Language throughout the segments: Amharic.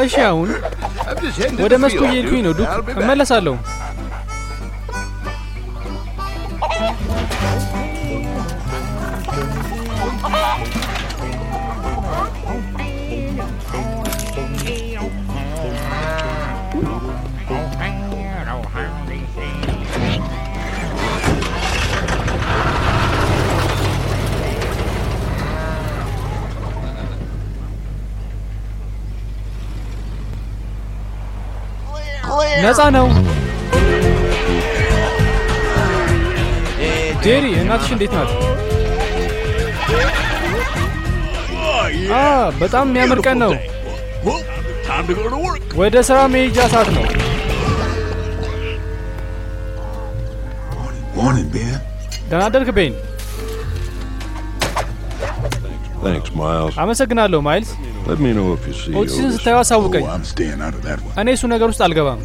እሺ አሁን ወደ መስኩ እየሄድኩኝ ነው. ዱክ. እመለሳለሁ ነፃ ነው ጄሪ እናትሽ እንዴት ናት በጣም የሚያምር ቀን ነው. ወደ ስራ መሄጃ ሰዓት ነው. ደህና አደርክ ቤን Thanks, Miles. አመሰግናለሁ ማይልስ ኦቲስን. ስታዩ አሳውቀኝ Oh. እኔ እሱ ነገር ውስጥ አልገባም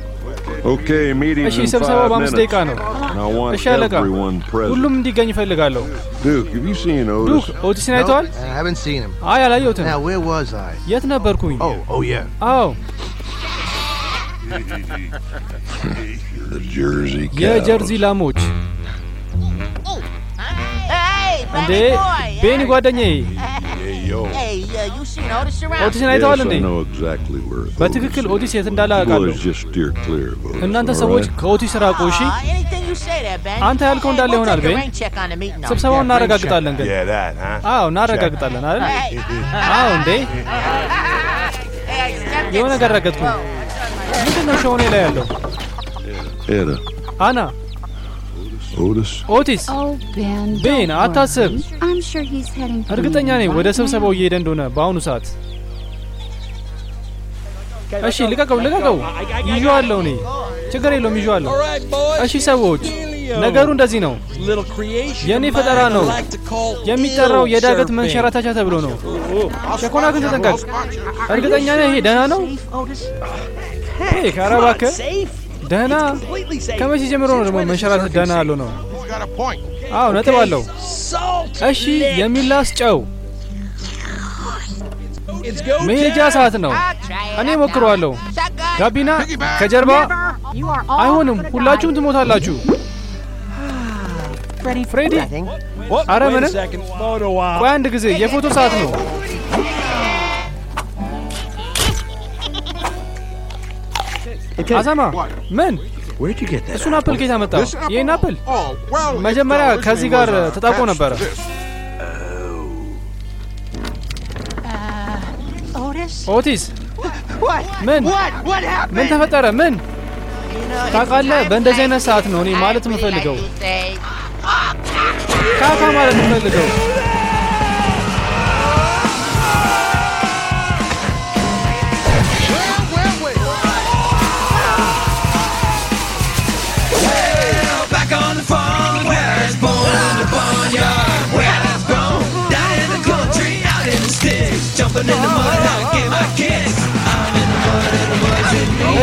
እሺ five በአምስት. ደቂቃ ነው And I want እሺ አለቃ everyone present. ሁሉም እንዲገኝ እፈልጋለሁ Duke, have you seen ዱክ Otis? ኦቲስን አይተዋል I haven't seen him. አይ አላየሁትም Now, where was I? የት ነበርኩኝ Oh, oh yeah. አዎ The Jersey የጀርዚ. ላሞች Hey, እንዴ. ቤኒ ጓደኛዬ Uh, እንዴ where Otis በትክክል. ኦቲስ የት እንዳለ አውቃለሁ እናንተ ሰዎች? ከኦቲስ ራቁ እሺ Uh. አንተ ያልከው እንዳለ ይሆናል ቤን. ስብሰባውን እናረጋግጣለን ግን? አዎ እናረጋግጣለን አይደል አዎ እንዴ የሆነ ነገር. ረገጥኩ. ምንድን ነው ሾኔ ላይ ያለው. አና Otis? ኦቲስ Oh, Ben. Ben, don't አታስብ። worry. I'm sure he's heading for እርግጠኛ ነኝ ወደ ስብሰባው. እየሄደ እንደሆነ በአሁኑ ሰዓት። እሺ ልቀቀው ልቀቀው! ይዤዋለሁ እኔ! ችግር የለውም ይዤዋለሁ! እሺ ሰዎች ነገሩ እንደዚህ ነው! የእኔ ፈጠራ ነው! የሚጠራው የዳገት መንሸራተቻ ተብሎ ነው! ሸኮና ግን ተጠንቀቅ! እርግጠኛ ነህ ይሄ ደህና ነው? ሄ ኧረ እባክህ ደህና? ከመቼ ጀምሮ ነው ደግሞ መንሸራተት ደህና ያለው ነው? አዎ ነጥብ አለው. እሺ የሚላስ ጨው? መሄጃ ሰዓት ነው. እኔ ሞክረዋለሁ. ጋቢና ከጀርባ? አይሆንም። ሁላችሁም. ትሞታላችሁ። ፍሬዲ አረ ምንም? ቆይ አንድ ጊዜ የፎቶ ሰዓት ነው አዘማ ምን Where'd you get that? እሱን አፕል This apple? ይህን አፕል Oh, well, መጀመሪያ ከዚህ ጋር uh, ተጣብቆ ነበረ? ኦቲስ? ምን? ምን ተፈጠረ ምን ታውቃለህ በእንደዚህ አይነት ሰዓት ነው እኔ ማለት የምፈልገው ካካ ማለት የምፈልገው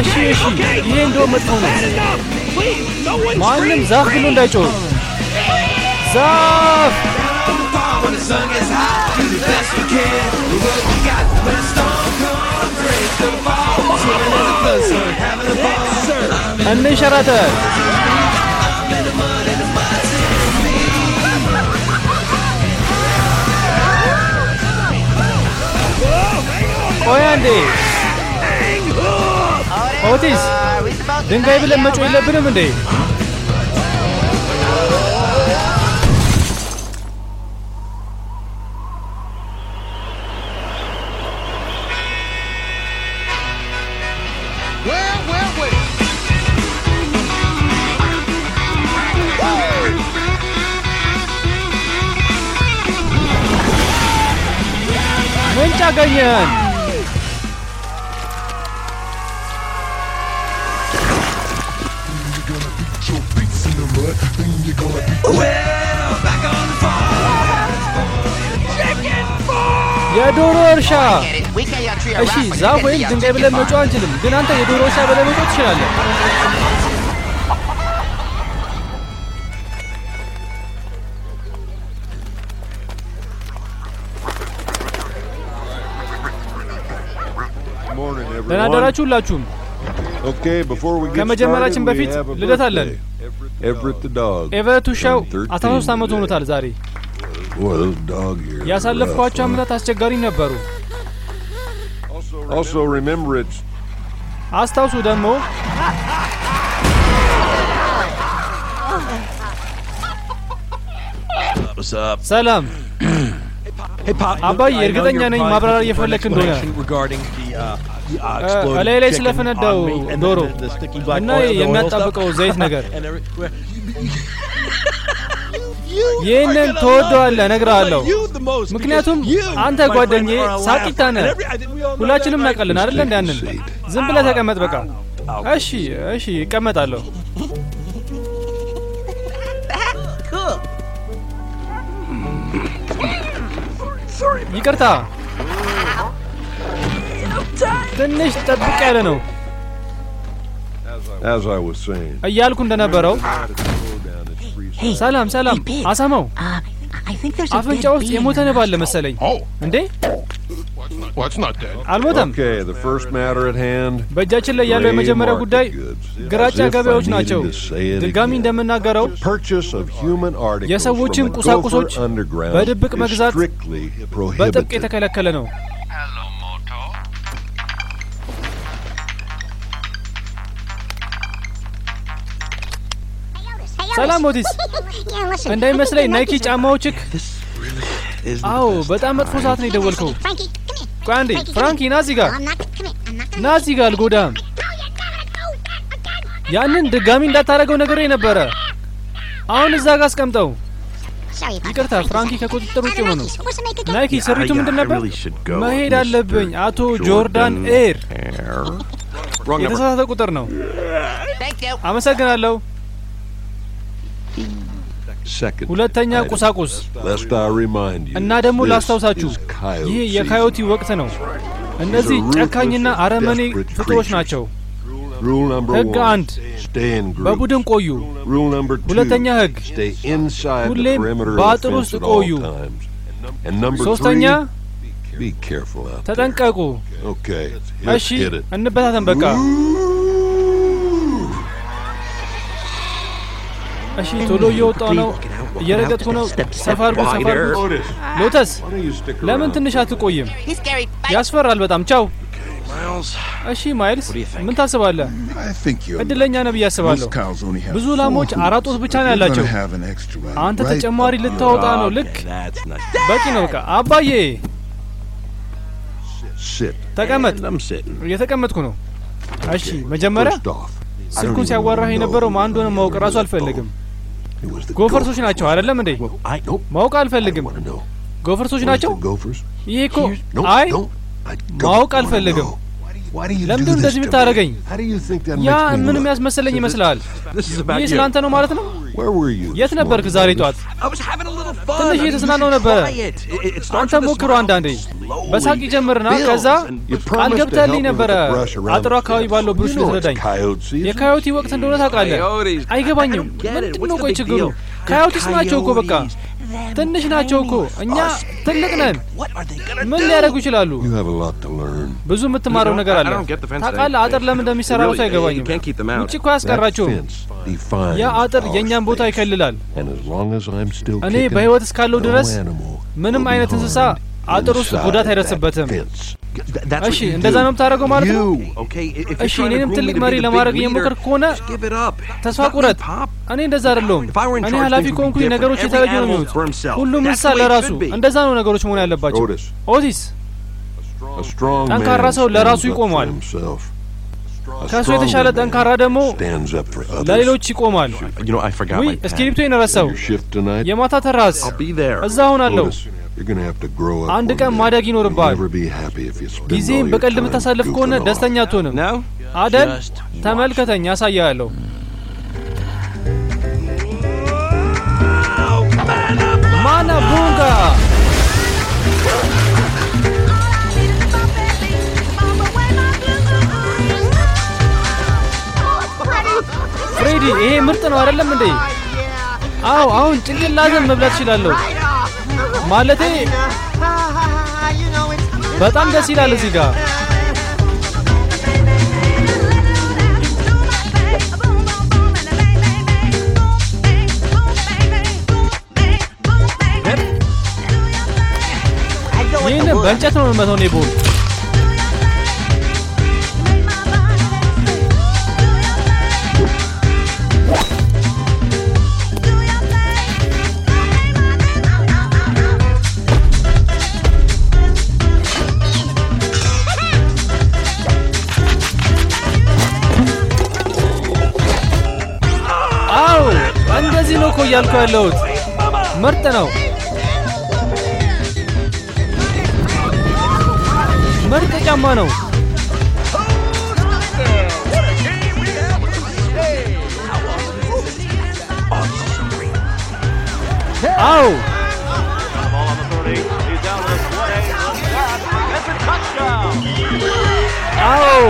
እሺ እሺ። ይሄ እንደው መጥፎ ነው። ማንም ዛፍ ብሎ እንዳይጮህ ዛፍ። On ቆይ አንዴ ኦቲስ are we supposed to ድንጋይ say ብለን yeah, መጮህ right? የለብንም እንዴ Well, well, የዶሮ እርሻ እሺ ዛፍ ወይም ድንጋይ ብለን መጮህ አንችልም ግን አንተ የዶሮ እርሻ ብለን መጮህ ትችላለህ ደህና. አደራችሁ ሁላችሁም። ከመጀመራችን በፊት ልደት አለን።. ኤቨረት ውሻው turned 13 ዓመት 13 ሆኖታል ዛሬ። ያሳለፍኳቸው rough, huh? ዓመታት አስቸጋሪ ነበሩ። Also, remember it's አስታውሱ ደግሞ What's up? ሰላም Hey, Pop. አባዬ፣ I know እርግጠኛ you're ነኝ probably ማብራሪያ looking for an እየፈለክ እንደሆነ። explanation regarding the, uh, the, uh, እ፣ exploded እላዬ ላይ chicken ስለፈነዳው on me and the- ዶሮ the- the sticky black እና oil, the oil የሚያጣብቀው stuff. ዘይት ነገር And every- ይህንን ትወደዋለህ እነግርሃለሁ። ምክንያቱም አንተ my friend, ጓደኛዬ are a ሳቂታ laugh. ነህ። And every- I think we all know ሁላችንም? እናውቃለን አይደለ? እንደ ያንን ዝም ብለህ ተቀመጥ በቃ። እሺ እሺ፣ እቀመጣለሁ። ይቅርታ ትንሽ ጠብቅ ያለ ነው. እያልኩ እንደነበረው ሰላም ሰላም አሳማው Uh, I think there's a አፍንጫ ውስጥ የሞተ ንብ አለ መሰለኝ Oh, እንዴ. አልሞተም Okay, the first matter at hand. በእጃችን ላይ ያለው የመጀመሪያው ጉዳይ goods. ግራጫ ገበያዎች ናቸው ድጋሚ. እንደምናገረው Purchase of human articles የሰዎችን from the ቁሳቁሶች በድብቅ is መግዛት strictly በጥብቅ prohibited. የተከለከለ ነው ሰላም ኦቲስ እንዳይመስለኝ ናይኪ ጫማዎችክ አዎ በጣም መጥፎ ሰዓት ነው የደወልከው። ቆይ አንዴ ፍራንኪ ና እዚህ ጋር? ና እዚህ ጋር አልጎዳም። ያንን ድጋሚ እንዳታደርገው ነገር ነበረ። አሁን እዛ ጋር አስቀምጠው። ይቅርታ ፍራንኪ ከቁጥጥር ውጭ ሆኖ ነው። ናይኪ ስሪቱ ምንድን ነበር? መሄድ አለብኝ። አቶ ጆርዳን ኤር። የተሳሳተ ቁጥር ነው. አመሰግናለሁ ሁለተኛ ቁሳቁስ እና ደግሞ ላስታውሳችሁ ይህ. የካዮቲ ወቅት ነው እነዚህ ጨካኝና አረመኔ ፍጡሮች ናቸው Rule number ህግ one, አንድ. በቡድን ቆዩ ሁለተኛ the ሁሌም በአጥር ውስጥ ቆዩ። ሶስተኛ. ተጠንቀቁ እሺ. እንበታተን በቃ እሺ ቶሎ እየወጣው ነው። እየረገጥኩ ነው። ሰፋ አድርጉ ሰፋ አድርጉ። ሎተስ ለምን? ትንሽ አትቆይም. ያስፈራል በጣም። ቻው። እሺ ማይልስ? ምን ታስባለህ. እድለኛ ነህ ብዬ አስባለሁ። ብዙ ላሞች. አራት ጡት ብቻ ነው ያላቸው። አንተ ተጨማሪ ልታወጣ ነው? ልክ. በቂ ነው። በቃ አባዬ. ተቀመጥ. እየተቀመጥኩ ነው። እሺ መጀመሪያ ስልኩን ሲያዋራህ የነበረው ማን እንደሆነ ማወቅ ራሱ the ጎፈርሶች ናቸው አይደለም እንዴ. ማወቅ አልፈልግም? ጎፈርሶች ናቸው? ይሄ እኮ አይ ማወቅ አልፈልግም ለምንድን እንደዚህ? የምታደርገኝ ያ ምን? የሚያስመስለኝ ይመስልሃል ይህ. ስላንተ ነው ማለት ነው? የት ነበርክ ዛሬ Otis? ጠዋት I was having a little fun. ትንሽ should ነበረ አንተ ሞክሮ አንዳንዴ በሳቅ ይጀምርና ከዛ ቃል promised to ገብተህልኝ ነበረ the brush around አጥሩ the አካባቢ. ባለው ብሩሽ You know it's ልትረዳኝ. የካዮቲ ወቅት እንደሆነ ታውቃለህ Coyotes. አይገባኝም. ምንድን ነው the ቆይ ችግሩ? ካዮቲስ ናቸው እኮ በቃ. ትንሽ ናቸው እኮ እኛ ትልቅ ነን ምን? ሊያደርጉ ይችላሉ. ብዙ የምትማረው ነገር አለ ታውቃለህ. አጥር ለምን እንደሚሰራ ራሱ አይገባኝም. ውጭ እኮ አያስቀራቸውም ያ አጥር የእኛን ቦታ. ይከልላል እኔ በህይወት እስካለው ድረስ ምንም አይነት እንስሳ አጥር ውስጥ ጉዳት አይደርስበትም እሺ እንደዛ. ነው የምታደርገው ማለት ነው እሺ እኔንም ትልቅ መሪ ለማድረግ እየሞከርክ ከሆነ. ተስፋ ቁረጥ. እኔ እንደዛ አይደለሁም እኔ ኃላፊ ከሆንኩኝ. ነገሮች የተለዩ ነው የሚሆኑት. ሁሉም እንስሳ ለራሱ. እንደዛ ነው ነገሮች መሆን ያለባቸው ኦቲስ ጠንካራ ሰው ለራሱ ይቆማል። ከእሱ የተሻለ ጠንካራ ደግሞ. ለሌሎች ይቆማል ውይ. እስክሪፕቶን ረሳው? የማታ ተራስ. እዛ ሆናለሁ Otis, you're gonna have to grow up አንድ ቀን. ማደግ ይኖርብሃል. Never be happy if you spend all ጊዜም በቀልድ time የምታሳልፍ ከሆነ. ደስተኛ አትሆንም? አደል? ተመልከተኝ ያሳያለሁ ማና ቡንጋ? ፍሬዲ ይሄ ምርጥ ነው አይደለም እንዴ? አዎ አሁን ጭንቅላትን መብላት እችላለሁ ማለቴ በጣም ደስ ይላል እዚህ ጋር። በእንጨት ነው የምመተው እኔ ቦል። እኮ እያልኩ ያለሁት። ምርጥ ነው፣ ምርጥ ጫማ ነው። አዎ አዎ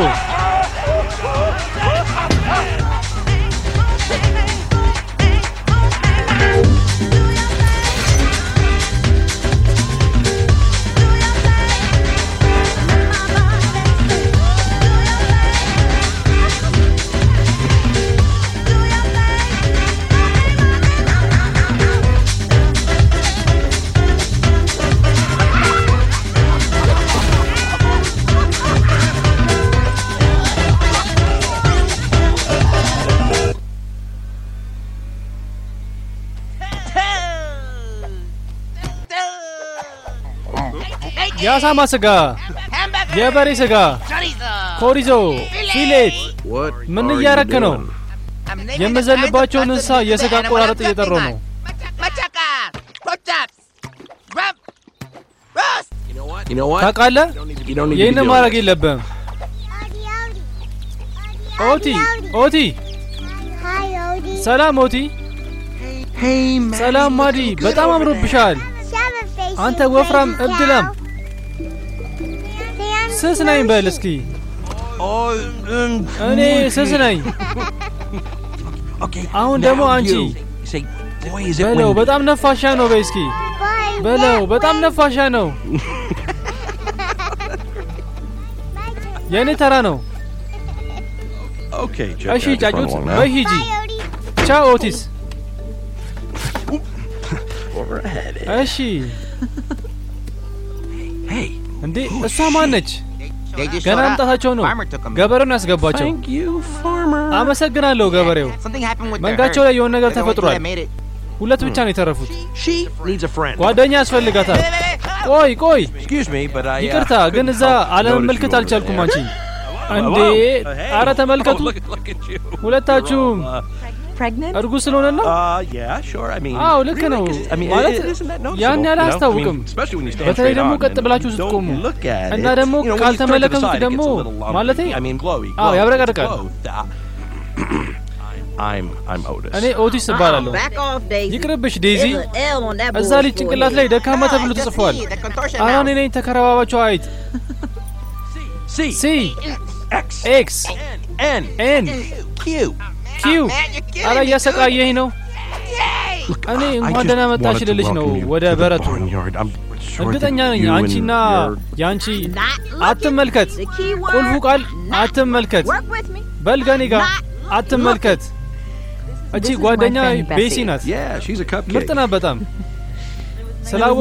የአሳማ ስጋ፣. የበሬ ስጋ፣. chorizo፣ fillet ምን እያረክ ነው? የምዘልባቸውን እንስሳ የስጋ አቆራረጥ እየጠራው ነው።? ታውቃለህ? You don't need to be ይህን doing ማድረግ. የለብህም። ኦቲ ኦቲ፣ ሰላም ኦቲ። ሰላም ማዲ፣ በጣም አምሮብሻል። አንተ ወፍራም እብድላም ስስ ነኝ በል እስኪ። እኔ ስስ ነኝ።. አሁን ደግሞ አንቺ በለው. በጣም ነፋሻ ነው በይ እስኪ። በለው በጣም ነፋሻ ነው። የእኔ ተራ ነው።. እሺ ጫጩት. በይ ሂጂ። ቻው ኦቲስ። እሺ Hey, እንዴ እሷ ማነች? They just ገና. መምጣታቸው ነው።. ገበሬውን ያስገባቸው።. አመሰግናለሁ ገበሬው። መንጋቸው. ላይ የሆነ ነገር ተፈጥሯል።. ሁለት ብቻ ነው የተረፉት።. ጓደኛ ያስፈልጋታል። ቆይ ቆይ uh, ይቅርታ ግን እዛ አለመመልከት አልቻልኩም አንቺ እንዴ አረ ተመልከቱ. ሁለታችሁም Uh, Pregnant? እርጉዝ ስለሆነ ነው uh, yeah, sure. I mean, አዎ ልክ ነው really, 'cause, I mean, ማለት it- isn't that noticeable, ያን ያህል? አያስታውቅም I mean, especially when you stand በተለይ straight ደግሞ ቀጥ and ብላችሁ ስትቆሙ don't look at እና it. ደግሞ ካልተመለከቱት ደግሞ. ማለቴ I mean, glowy. አዎ ያብረቀርቃል. Uh. እኔ ኦቲስ እባላለሁ Back off, Daisy. ይቅርብሽ ዴዚ There's an L on that እዛ ልጅ ጭንቅላት ላይ ደካማ ተብሎ ተጽፏል አሁን. እኔ ነኝ ተከረባባቸው አይት C ሲ X ኤክስ N ኤን Killing አረ እያሰቃየኝ ነው! እኔ እንኳን ደህና መጣሽ ልልሽ ነው ወደ በረቱ እርግጠኛ ነኝ አንቺና የአንቺ. አትመልከት. ቁልፉ ቃል አትመልከት. በልገኔ ጋር አትመልከት እቺ ጓደኛ. ቤሲ ናት. ምርጥ ናት በጣም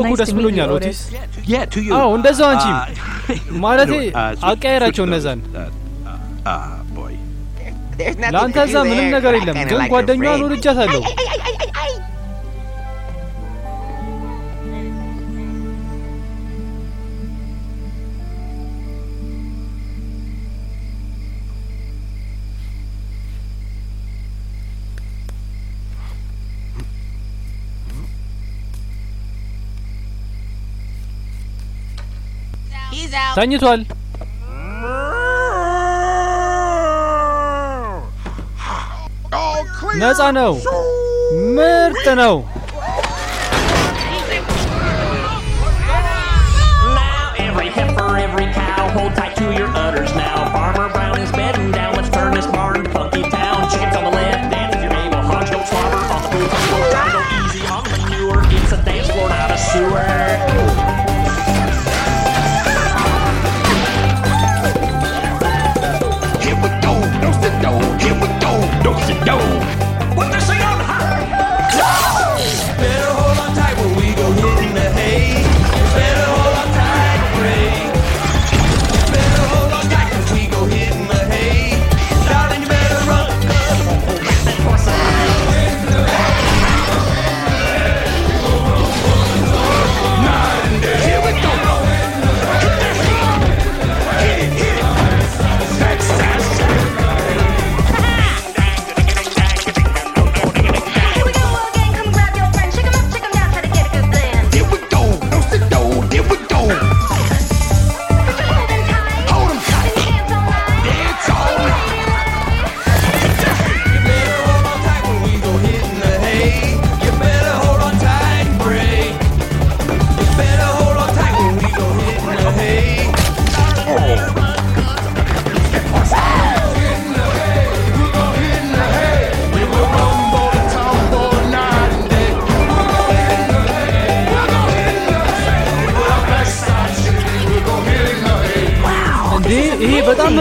nice ደስ ብሎኛል ኦቲስ. አዎ እንደዛው አንቺም Uh, ማለቴ uh, አቀያየራቸው እነዛን ለአንተ እዛ ምንም ነገር የለም ግን ጓደኛዋን. ወድጃታለሁ. ተኝቷል ነፃ ነው። ምርጥ ነው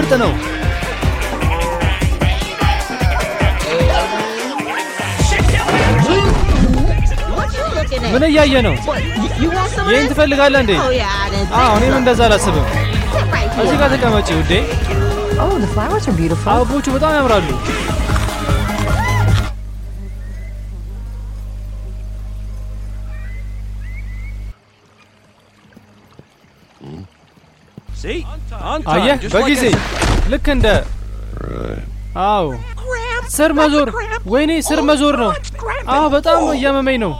ምርጥ ነው።? ምን እያየ ነው? ይህን? ትፈልጋለህ እንዴ? Oh አዎ እኔም. እንደዛ አላስብም። እዚህ. ጋር ተቀመጪ ውዴ። Oh, the flowers are beautiful. አበቦቹ በጣም ያምራሉ። አየህ በጊዜ ልክ እንደ አዎ ስር መዞር ወይኔ ስር መዞር ነው። አዎ በጣም እያመመኝ ነው።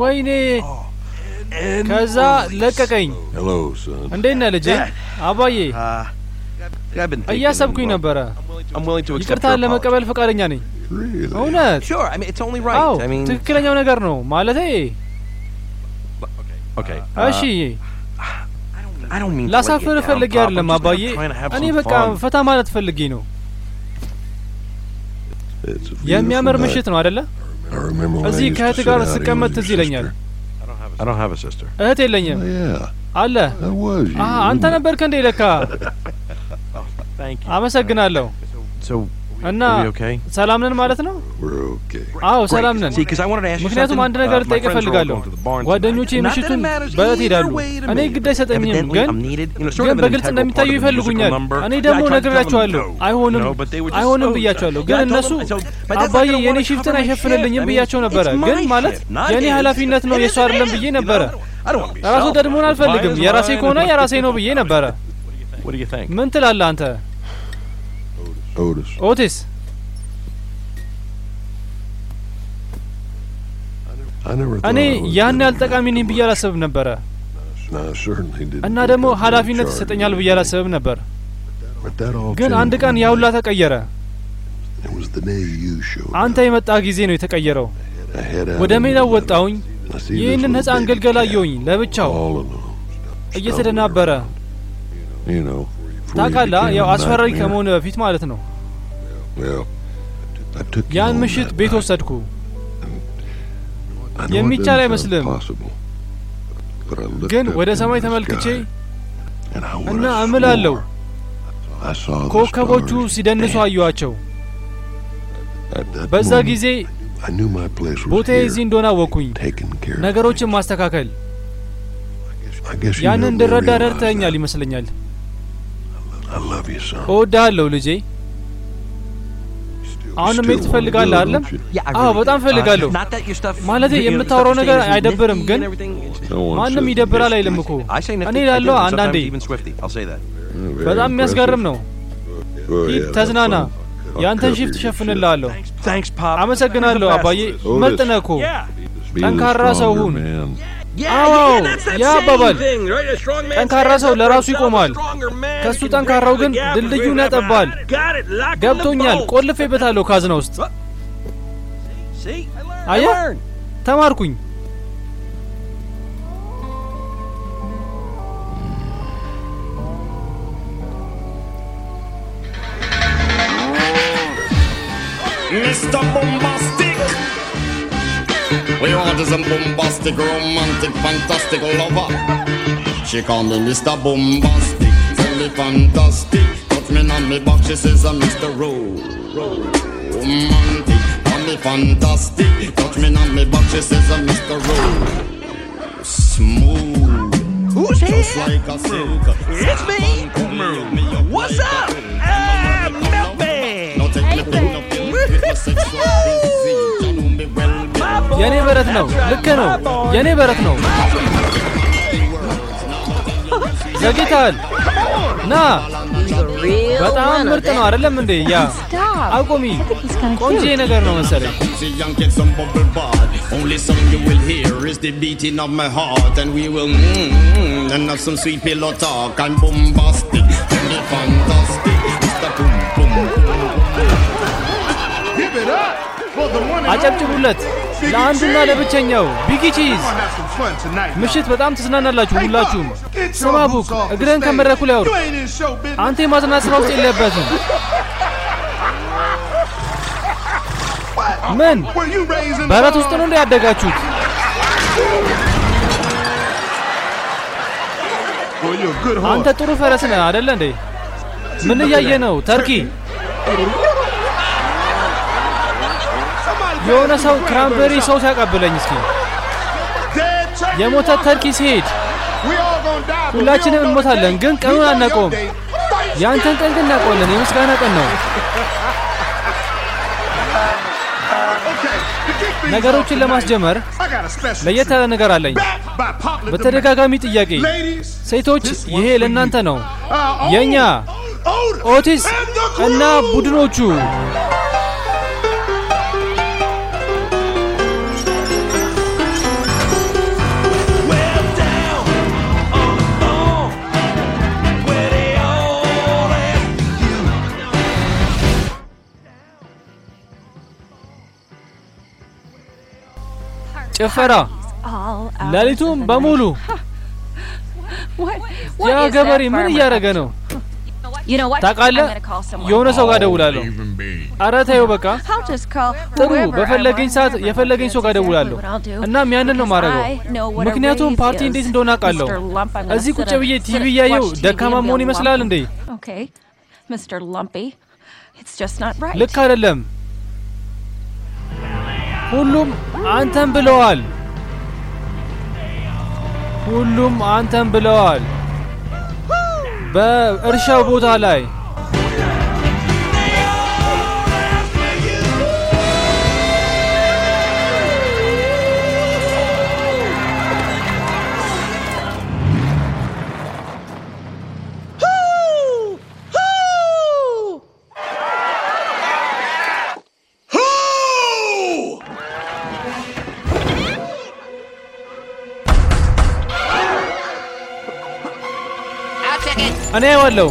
ወይኔ ከዛ ለቀቀኝ። Hello, son. እንዴት ነህ ልጄ? አባዬ Uh, እያሰብኩኝ ነበረ። I'm willing to accept ይቅርታን ለመቀበል ፈቃደኛ ነኝ።? እውነት? Sure, I mean it's only right. አዎ I mean, ትክክለኛው ነገር ነው ማለቴ። okay. እሺ Down, ፈልጌ አይደለም አባዬ። እኔ በቃ. ፈታ ማለት ፈልጌ ነው። የሚያምር ምሽት. ነው I እዚህ ከእህት ጋር ስቀመጥ ትዝ ይለኛል። sister. I don't have a sister. እህት የለኝም Oh, አለ። አንተ? ነበርክ እንዴ? ለካ Thank you. አመሰግናለሁ። So, እና? ሰላም ነን ማለት ነው? አዎ ሰላም ነን። See, 'cause I wanted to ask you ምክንያቱም something. አንድ ነገር Uh, ልጠይቅ እፈልጋለሁ። ጓደኞቼ ምሽቱን ይሄዳሉ። way to እኔ. ግድ አይሰጠኝም፣ ግን ግን በግልጽ እንደሚታዩ ይፈልጉኛል።. እኔ ደግሞ ነግራቸዋለሁ። አይሆንም አይሆንም oh, ብያቸዋለሁ። ግን እነሱ አባዬ wanna ሽፍትን አይሸፍንልኝም ብያቸው ነበረ። ግን ማለት his. ኃላፊነት ነው የእሱ አይደለም ብዬ? ነበረ። ራስ ወዳድ. መሆን አልፈልግም። የራሴ. ከሆነ የራሴ ነው ብዬ ነበረ።? ምን ትላለህ አንተ Otis. thought እኔ ያን ያህል ጠቃሚ ነኝ ብዬ አላስብም ነበረ እና ደግሞ ኃላፊነት ይሰጠኛል ብዬ you. አላስብም ነበር። ግን አንድ ቀን when ያ ሁላ ተቀየረ። አንተ. የመጣ ጊዜ ነው የተቀየረው። ወደ ሜዳው ወጣሁኝ። ይህንን ሕፃን ግልገል calf አየሁኝ ለብቻው እየተደናበረ። ታውቃለህ፣ ያው nightmare. ከመሆኑ በፊት ማለት ነው። ያን ምሽት ቤት. ወሰድኩ። የሚቻል አይመስልም። ግን ወደ ሰማይ ተመልክቼ እና እምላለሁ ኮከቦቹ ሲደንሱ. አየኋቸው። በዛ ጊዜ ቦታዬ እዚህ እንደሆነ አወቅኩኝ። ነገሮችን. ማስተካከል ያንን እንድረዳ that. ይመስለኛል። እወድሃለሁ ልጄ። አሁንም መሄድ ትፈልጋለህ አይደለም? አዎ በጣም ፈልጋለሁ። ማለቴ የምታወራው ነገር አይደብርም፣ ግን ማንም ይደብራል አይልም እኮ። እኔ ላለው አንዳንዴ በጣም የሚያስገርም ነው። ሂድ ተዝናና፣ ያንተን ሽፍት እሸፍንልሃለሁ። አመሰግናለሁ አባዬ፣ ምርጥ ነህ እኮ። ጠንካራ ሰው ሁን። አዎ! ያ አባባል ጠንካራ ሰው ለራሱ ይቆማል፣ ከሱ ጠንካራው ግን ድልድዩን ያጠባል። ገብቶኛል፣ ቆልፌበታለሁ ካዝና ውስጥ። አየህ? ተማርኩኝ። Mr. Bombastic. We want is a bombastic, romantic, fantastic lover. She call me Mr. Bombastic, tell me fantastic. Touch me on me back, she says I'm Mr. Ro- Ro- Romantic, call me fantastic. Touch me on me back, she says I'm Mr. Ro- Smooth. Who's Just here? like a silk. It's me. What's up? የኔ በረት ነው። ልክ ነው። የኔ በረት ነው። ዘግይተሃል። ና He's a real በጣም one of ምርጥ ነው them. አይደለም እንዴ? ያ Stop. አቁሚ። I think he's kind of ቆንጆ cute. ነገር ነው መሰለኝ። See and get some bubble bath. Only song you will hear is the beating of my heart, and we will mm, and have some sweet pillow talk and bombastic and the fantastic. አጨብጭቡለት ለአንዱና ለብቸኛው ቢጊ ቺዝ።. ምሽት በጣም ትዝናናላችሁ ሁላችሁም። ስማ ቡክ፣ እግርህን ከመድረኩ ላይ አውርድ።. አንተ የማዝናት ስራ ውስጥ የለበትም። ምን በረት ውስጥ ነው እንደ ያደጋችሁት? አንተ. ጥሩ ፈረስ ነህ አደለ እንዴ? ምን እያየ ነው? ተርኪ የሆነ ሰው ክራምበሪ ሰው ሲያቀብለኝ እስኪ. የሞተ ተርኪ ሲሄድ ሁላችንም እንሞታለን፣ ግን. ቀኑን አናውቀውም።. የአንተን ቀን ግን እናውቀዋለን። የምስጋና ቀን ነው። ነገሮችን ለማስጀመር ለየት ያለ ነገር አለኝ።. በተደጋጋሚ ጥያቄ ሴቶች ይሄ ለእናንተ ነው። uh, የእኛ ኦቲስ. እና ቡድኖቹ ጭፈራ ሌሊቱም በሙሉ? ያ ገበሬ ምን እያደረገ ነው? ታውቃለህ? የሆነ ሰው ጋር ደውላለሁ። ኧረ ተይው በቃ ጥሩ። በፈለገኝ ሰዓት የፈለገኝ. ሰው ጋር ደውላለሁ።. እናም ያንን ነው ማድረገው። ምክንያቱም ፓርቲ. እንዴት እንደሆነ አውቃለሁ። እዚህ ቁጭ ብዬ ቲቪ እያየው ደካማ መሆን ይመስላል. እንዴ? ልክ አይደለም። ሁሉም አንተን ብለዋል። ሁሉም አንተን ብለዋል። በእርሻው ቦታ ላይ እኔ ዋለው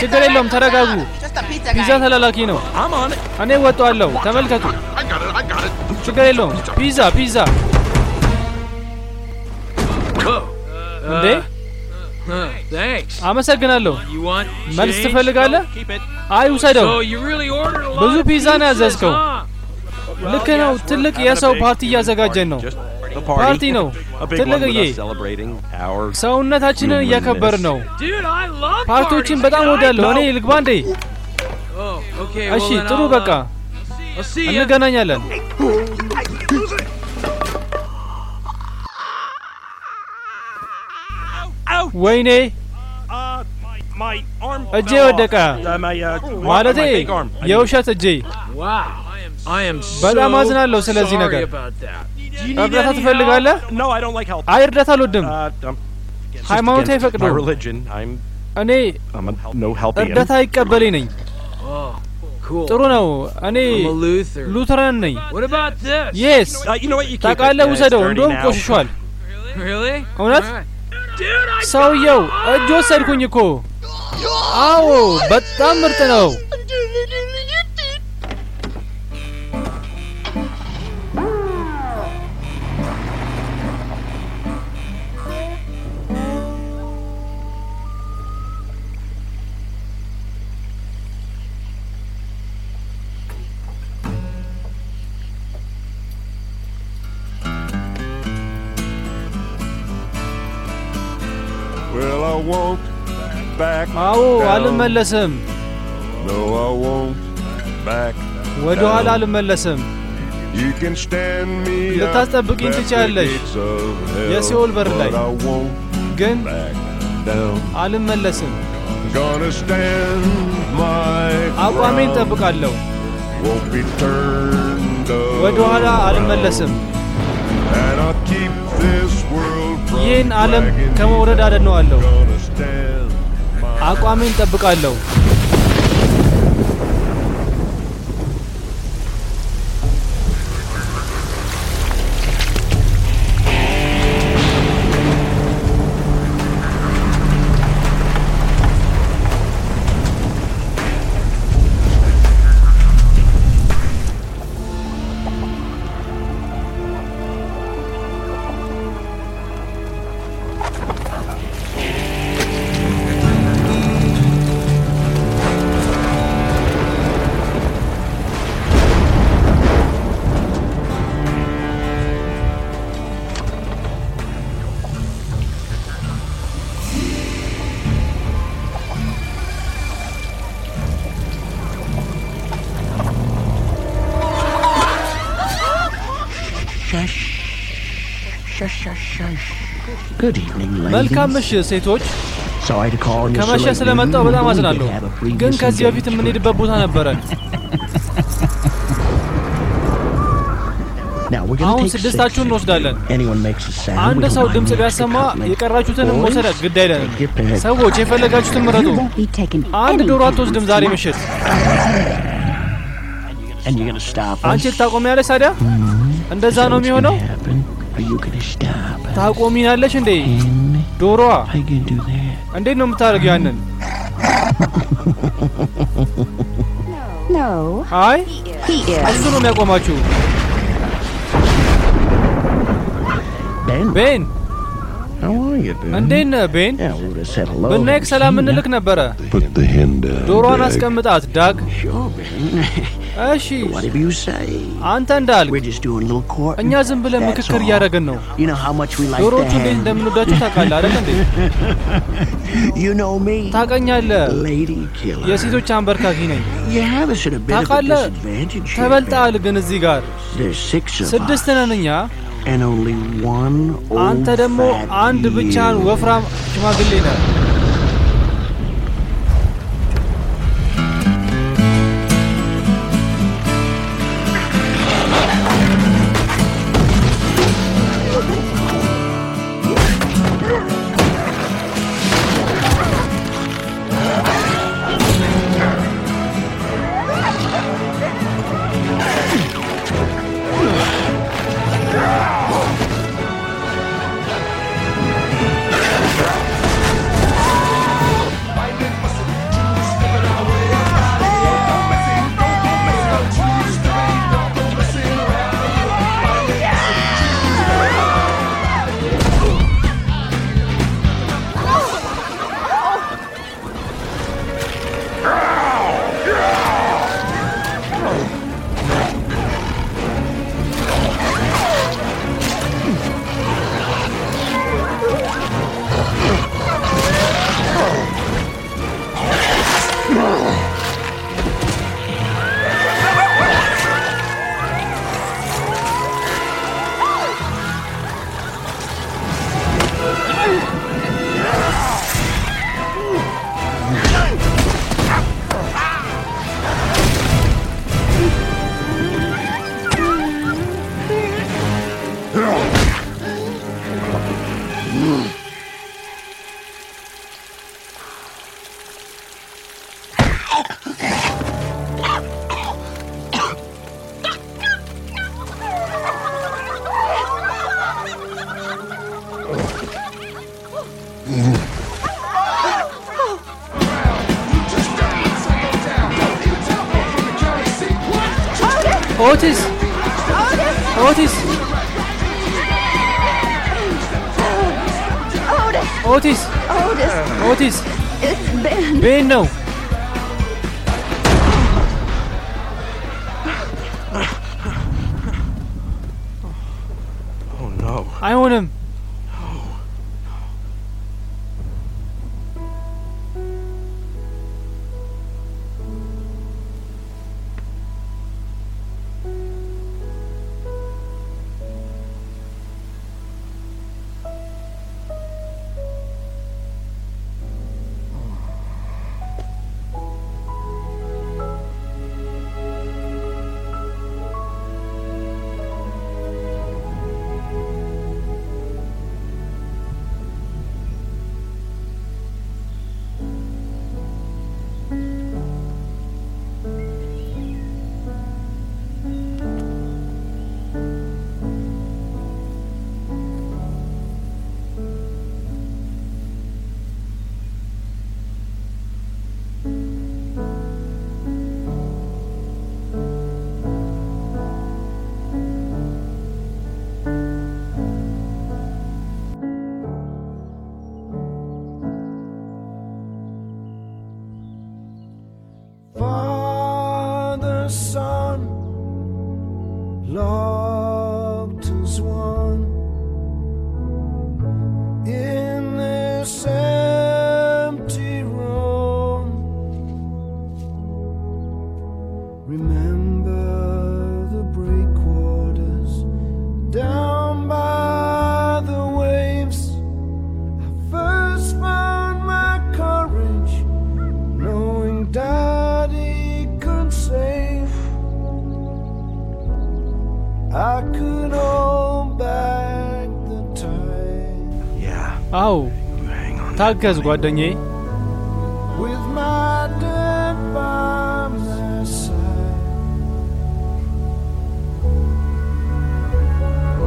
ችግር የለውም ተረጋጉ። ፒዛ ተላላኪ ነው።. እኔ ወጣዋለሁ። ተመልከቱ።. ችግር የለውም። ፒዛ ፒዛ እንዴ! አመሰግናለሁ። መልስ? ትፈልጋለህ? አይ ውሰደው። ብዙ ፒዛ ነው ያዘዝከው።? ልክ ነው። ትልቅ የሰው ፓርቲ እያዘጋጀን ነው። ፓርቲ ነው። celebrating our ሰውነታችንን እያከበርን ነው። ፓርቲዎችን. በጣም ወዳለሁ። እኔ? ልግባ እንዴ? Oh. እሺ ጥሩ በቃ uh. እንገናኛለን።! ወይኔ Uh, my, my arm. እጄ. ወደቀ። Uh, uh, ማለቴ የውሸት እጄ። በጣም አዝናለሁ ስለዚህ ነገር። እርዳታ ትፈልጋለህ? አይ እርዳታ አልወድም። Uh, ሃይማኖት. I'm, እኔ. እርዳታ አይቀበለኝ ነኝ። Oh. ጥሩ ነው። እኔ. ሉተራን ነኝ።? የስ Uh, you know what? You keep it. ታውቃለህ፣ Uh, ውሰደው። እንደውም. ቆሽሿል።? እውነት? ሰውየው እጅ ወሰድኩኝ እኮ። አዎ በጣም ምርጥ ነው። አዎ. አልመለስም። ወደ ኋላ. አልመለስም። the ትችያለሽ። የሲኦል በር ላይ ግን. አልመለስም። አቋሜን. ጠብቃለሁ። ወደ ኋላ አልመለስም። ይህን ዓለም ከመውረድ. አድነዋለሁ። አቋሜን ጠብቃለሁ። መልካም ምሽት ሴቶች። ከመሸ. ስለመጣው በጣም አዝናለሁ፣ ግን ከዚህ በፊት. የምንሄድበት ቦታ gonna አሁን ስድስታችሁን. እንወስዳለን። አንድ ሰው ድምፅ ቢያሰማ. የቀራችሁትን መውሰድ ግድ አይለንም።. ሰዎች የፈለጋችሁትን ምረጡ። አንድ ዶሮ አትወስድም ዛሬ ምሽት።? አንቺ ታቆሚያለሽ ታዲያ? እንደዛ ነው የሚሆነው? ታቆሚናለሽ እንዴ? ዶሮዋ እንዴት ነው የምታደርገው ያንን? No. አይ He is. እሱ ነው የሚያቆማችሁ።? ቤን? እንዴት ነህ ቤን? ብናይክ ሰላም እንልክ ነበረ። Put the hen down. ዶሮዋን. አስቀምጣት ዳግ። Sure, Ben. እሺ Whatever you say. አንተ እንዳልክ. እኛ ዝም ብለን ምክክር እያደረግን ነው። ዶሮዎቹ እንዴት. እንደምንወዳቸው ታውቃለህ አይደል እንዴ? ታውቀኛለህ።. የሴቶች አንበርካኪ ነኝ። ታውቃለህ፣ ተበልጠሃል ግን እዚህ ጋር ስድስት. ነን እኛ። አንተ ደግሞ አንድ ብቻህን. ወፍራም ሽማግሌ ነህ።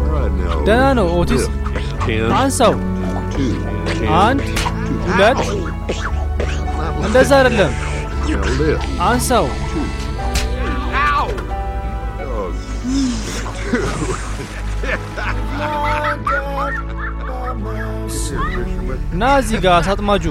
right now. ደህና ነው ኦቲስ። አንሳው። አንድ ሁለት። እንደዛ አይደለም።. አንሳው። ና እዚህ ጋር ሳጥማጁ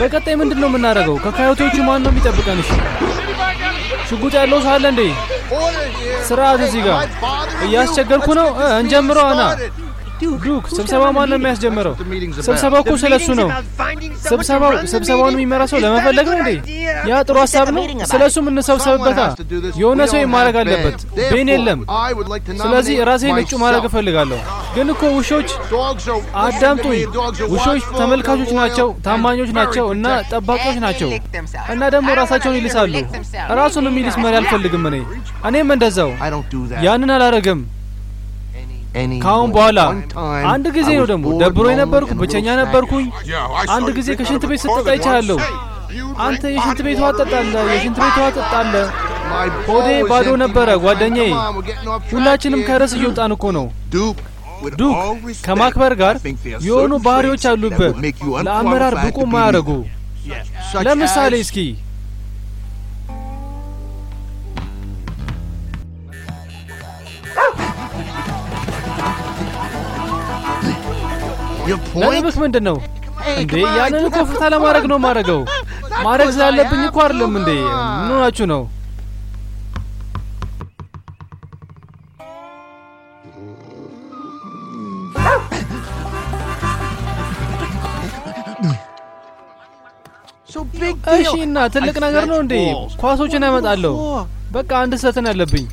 በቀጣይ ምንድን ነው የምናደርገው? ከካዮቶቹ ማን ነው የሚጠብቀን? እሺ ሽጉጥ ያለው ሰው አለ እንዴ? ስርዓት እዚህ ጋር እያስቸገርኩ ነው። እንጀምረው አና ዱክ ስብሰባ ማን ነው የሚያስጀምረው? ስብሰባው እኮ ስለሱ ነው። ስብሰባው ስብሰባውን የሚመራ ሰው ለመፈለግ ነው እንዴ? ያ ጥሩ ሀሳብ ነው። ስለሱ የምንሰብሰብበታ የሆነ ሰው ማድረግ አለበት። ቤን የለም። ስለዚህ ራሴን እጩ ማድረግ እፈልጋለሁ። ግን እኮ ውሾች አዳምጡኝ። ውሾች ተመልካቾች ናቸው፣ ታማኞች ናቸው እና ጠባቂዎች ናቸው እና ደግሞ ራሳቸውን ይልሳሉ። ራሱን የሚልስ መሪ አልፈልግም እኔ እኔም እንደዛው ያንን አላረግም። ከአሁን በኋላ አንድ ጊዜ ነው ደግሞ ደብሮ የነበርኩ ብቸኛ ነበርኩኝ። አንድ ጊዜ ከሽንት ቤት ስጠጣ ይቻለሁ። አንተ የሽንት ቤት ውሃ ትጠጣለህ፣ የሽንት ቤት ውሃ ትጠጣለህ። ሆዴ ባዶ ነበረ ጓደኛዬ። ሁላችንም ከርዕስ እየወጣን እኮ ነው። ዱክ ከማክበር ጋር የሆኑ ባህሪዎች አሉበት ለአመራር ብቁ ማያደርጉ። ለምሳሌ እስኪ ነጥብህ ምንድን ነው እንዴ? ያንን እኮ ፍታ ለማድረግ ነው ማድረገው። ማድረግ ስላለብኝ እኮ አይደለም እንዴ? ምን ሆናችሁ ነው? እሺ እና ትልቅ ነገር ነው እንዴ? ኳሶችን ያመጣለሁ። በቃ አንድ ስህተት ነው ያለብኝ።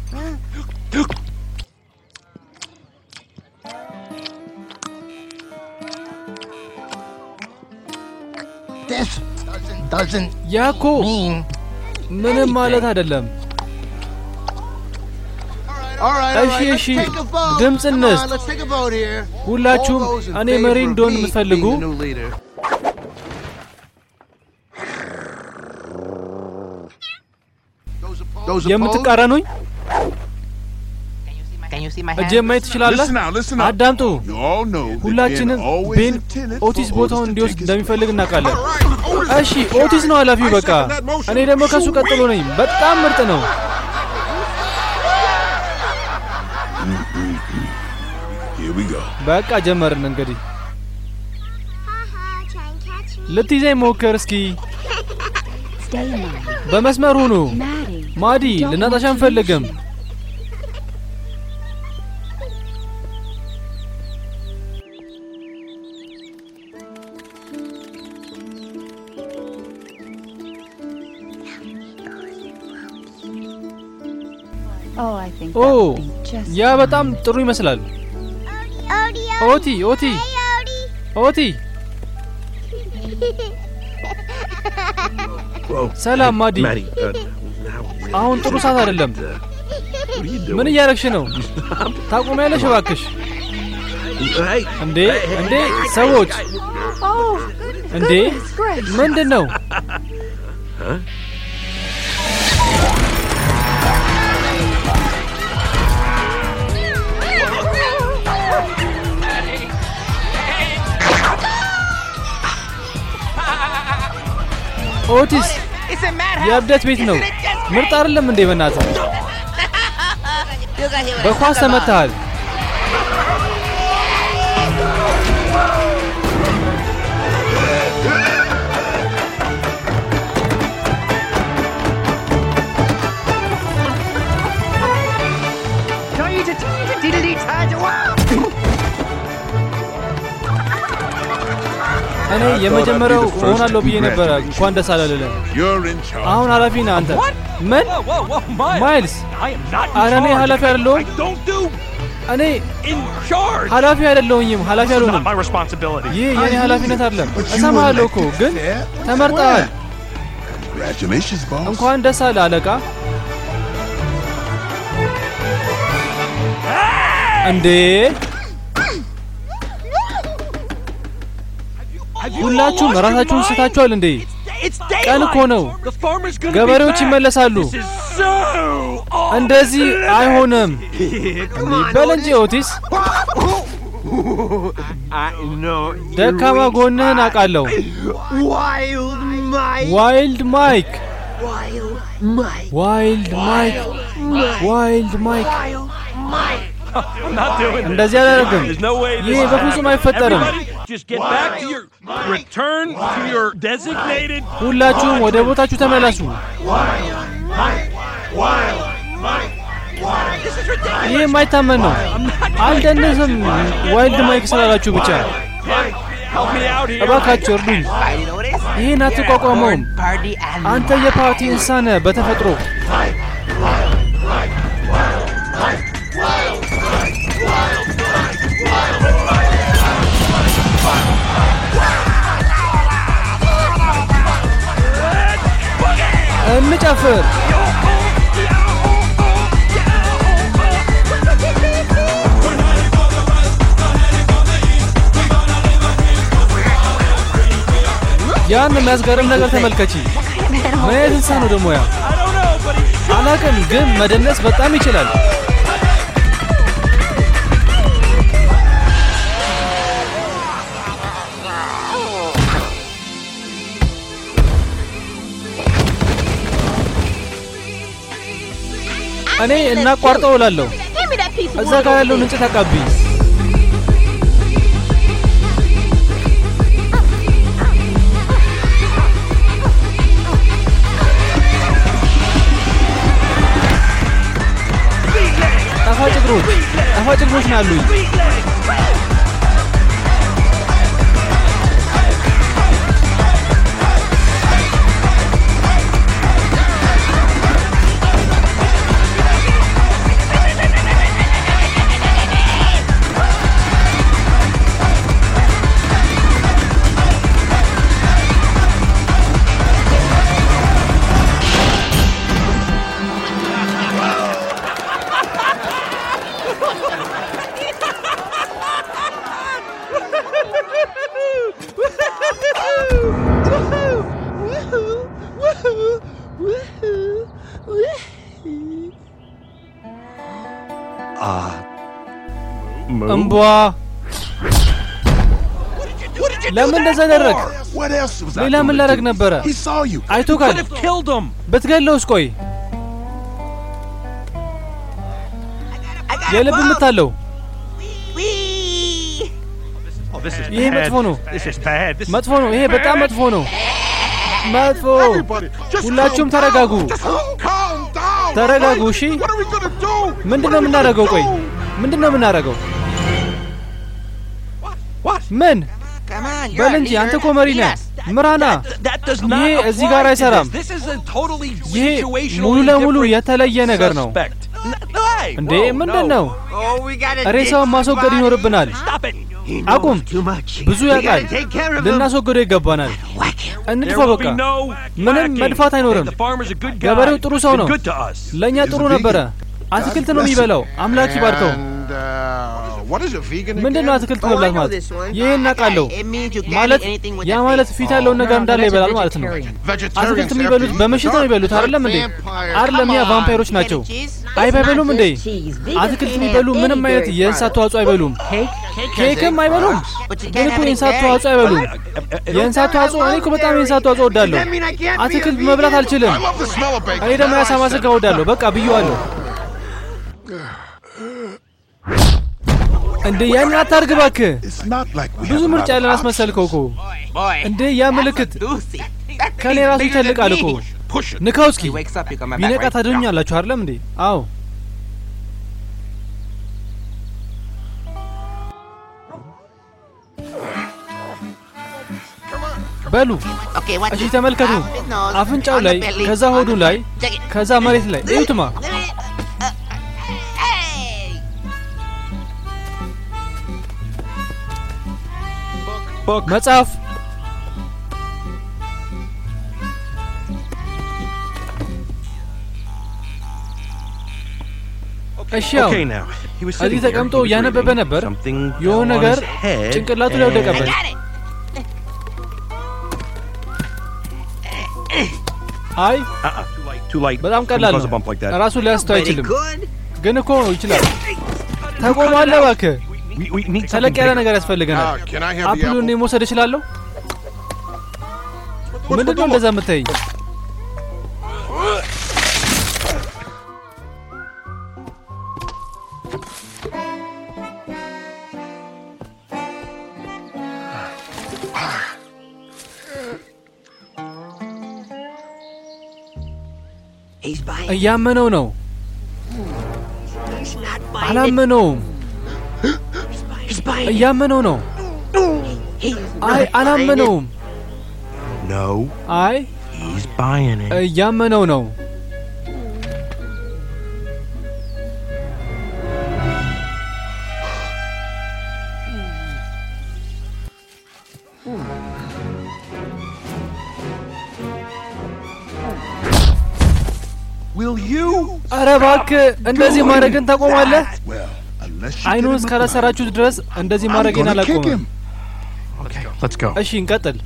doesn't ያ እኮ ምንም ማለት አይደለም። እሺ እሺ፣ ድምፅ እንስጥ። ሁላችሁም እኔ መሪ እንደሆን የምትፈልጉ የምትቃረኑኝ እጄ ማየት ትችላለህ? Listen now, listen up. አዳምጡ። You all know that ሁላችንም ቤን ኦቲስ ቦታውን እንዲወስድ እንደሚፈልግ እናውቃለን። እሺ ኦቲስ ነው ኃላፊው። በቃ እኔ ደግሞ ከሱ ቀጥሎ ነኝ። በጣም ምርጥ ነው።. በቃ ጀመርን እንግዲህ። ልትይዘኝ ሞክር እስኪ። በመስመር ሁኑ። ማዲ ልናጣሽ አንፈልግም። Oh be just ያ በጣም ጥሩ ይመስላል። ኦቲ ኦቲ ኦቲ. ሰላም ማዲ። uh. አሁን ጥሩ ሰዓት አይደለም። doing? ምን እያረግሽ ነው? ታቆሚያለሽ እባክሽ። Hey, እንዴ እንዴ ሰዎች Oh, እንዴ. ምንድን ነው? ኦቲስ የእብደት ቤት ነው። ምርጥ አይደለም እንዴ? በእናትህ በኳስ ተመታሃል። እኔ የመጀመሪያው እሆናለሁ ብዬ ነበረ። እንኳን ደስ አላለለም።. አሁን ኃላፊ ነህ አንተ። ምን? ማይልስ፣ ኧረ እኔ ኃላፊ አይደለሁም። እኔ. ኃላፊ አይደለሁኝም፣ ኃላፊ አልሆንም።. ይህ የኔ ኃላፊነት አይደለም። እሰማሃለሁ እኮ ግን ተመርጠሃል።. እንኳን ደስ አለ አለቃ። እንዴ ሁላችሁም ራሳችሁን ስታችኋል እንዴ? ቀን እኮ ነው። ገበሬዎች. ይመለሳሉ። እንደዚህ አይሆንም። በል እንጂ ኦቲስ፣. ደካማ ጎንህን አውቃለሁ። Wild Mike. ዋይልድ ማይክ Wild Mike. ዋይልድ ማይክ ዋይልድ ማይክ. እንደዚህ አላደርግም። ይህ በፍጹም. አይፈጠርም። ሁላችሁም ወደ ቦታችሁ ተመለሱ። ይህ የማይታመን ነው። አልደነስም። ዋይልድ ማይክ ስላላችሁ ብቻ. እባካችሁ እርዱኝ። ይህን አትቋቋመውም።. አንተ የፓርቲ እንስሳ ነህ በተፈጥሮ። እንጨፍር። ያን የሚያስገርም ነገር ተመልከቺ። አይነት እንስሳ ነው ደግሞ ያ? አላቅም፣ ግን መደነስ በጣም ይችላል። እኔ እናቋርጠው እላለሁ። እዛ ጋር ያለውን. እንጨት አቃብኝ። ጣፋጭ እግሮች ጣፋጭ እግሮች ነው ለምን እንደዛ አደረግ? ሌላ ምን ላደርግ? ነበረ? አይቶካል።. ብትገለውስ? ቆይ የልብ ምት አለው። Oh, ይሄ. መጥፎ ነው። መጥፎ ነው። ይሄ በጣም መጥፎ ነው። መጥፎ። ሁላችሁም ተረጋጉ።. ተረጋጉ።? እሺ? ምንድን ነው የምናደርገው? ቆይ? ምንድን ነው የምናደርገው? ምን በል እንጂ አንተ. እኮ መሪ ነህ።. ምራና። ይሄ እዚህ ጋር አይሰራም። ይሄ ሙሉ ለሙሉ የተለየ ነገር ነው። እንዴ ምንድን. ነው? Oh, ሬሳውን ማስወገድ ይኖርብናል። አቁም።. ብዙ ያውቃል።. ልናስወግደው ይገባናል።. እንድፎ በቃ ምንም. መድፋት አይኖርም።. ገበሬው ጥሩ ሰው ነው።. ለእኛ ጥሩ ነበረ። አትክልት ነው የሚበላው። አምላክ ይባርከው። again? አትክልት Oh, መብላት ማለት? ይህን can't ማለት ያ ማለት. ፊት ያለውን ነገር እንዳለ ይበላል ማለት ነው። አትክልት የሚበሉት በምሽት ነው የሚበሉት አይደለም እንዴ? አይደለም ያ. ቫምፓይሮች ናቸው።? አይበሉም እንዴ? አትክልት የሚበሉ ምንም አይነት የእንስሳት. ተዋጽኦ አይበሉም።? ኬክም አይበሉም። ግን እኮ የእንስሳት. ተዋጽኦ አይበሉም። የእንስሳት ተዋጽኦ እኔ እኮ በጣም የእንስሳት ተዋጽኦ እወዳለሁ። አትክልት? መብላት አልችልም።. እኔ ደግሞ said ስጋ. እወዳለሁ። በቃ ብዬዋለሁ። እንዴ ያን አታርግ እባክህ። ብዙ ምርጫ ያለን. አስመሰልከው እኮ። እንዴ ያ ምልክት ከኔ ራሱ ይተልቃል እኮ።. ንካው እስኪ። ቢነቃ right? ታድኑኛላችሁ አይደለም እንዴ? አዎ። በሉ እሺ. ተመልከቱ። አፍንጫው ላይ፣ ከዛ ሆዱ ላይ፣. ከዛ መሬት ላይ እዩትማ። book. መጽሐፍ እሺ ያው እዚህ. ተቀምጦ እያነበበ. ነበር። የሆነ ነገር ጭንቅላቱ ላይ ወደቀበት። አይ Uh-uh. በጣም ቀላል ነው።. ራሱ ሊያስተው አይችልም።. ግን እኮ ይችላል። ተቆማለህ እባክህ። ተለቅ ያለ. ነገር ያስፈልገናል። Uh, አፕሉን እኔ? መውሰድ እችላለሁ? ምንድን ነው እንደዛ buying. እያመነው ነው።. አላመነውም።. እያመነው ነው። አይ. አላመነውም። No, አይ he's buying it. እያመነው ነው። Will you? ኧረ እባክህ እንደዚህ ማድረግን ታቆማለህ? አይኑን እስካላሰራችሁት ድረስ እንደዚህ let's go. እሺ እንቀጥል።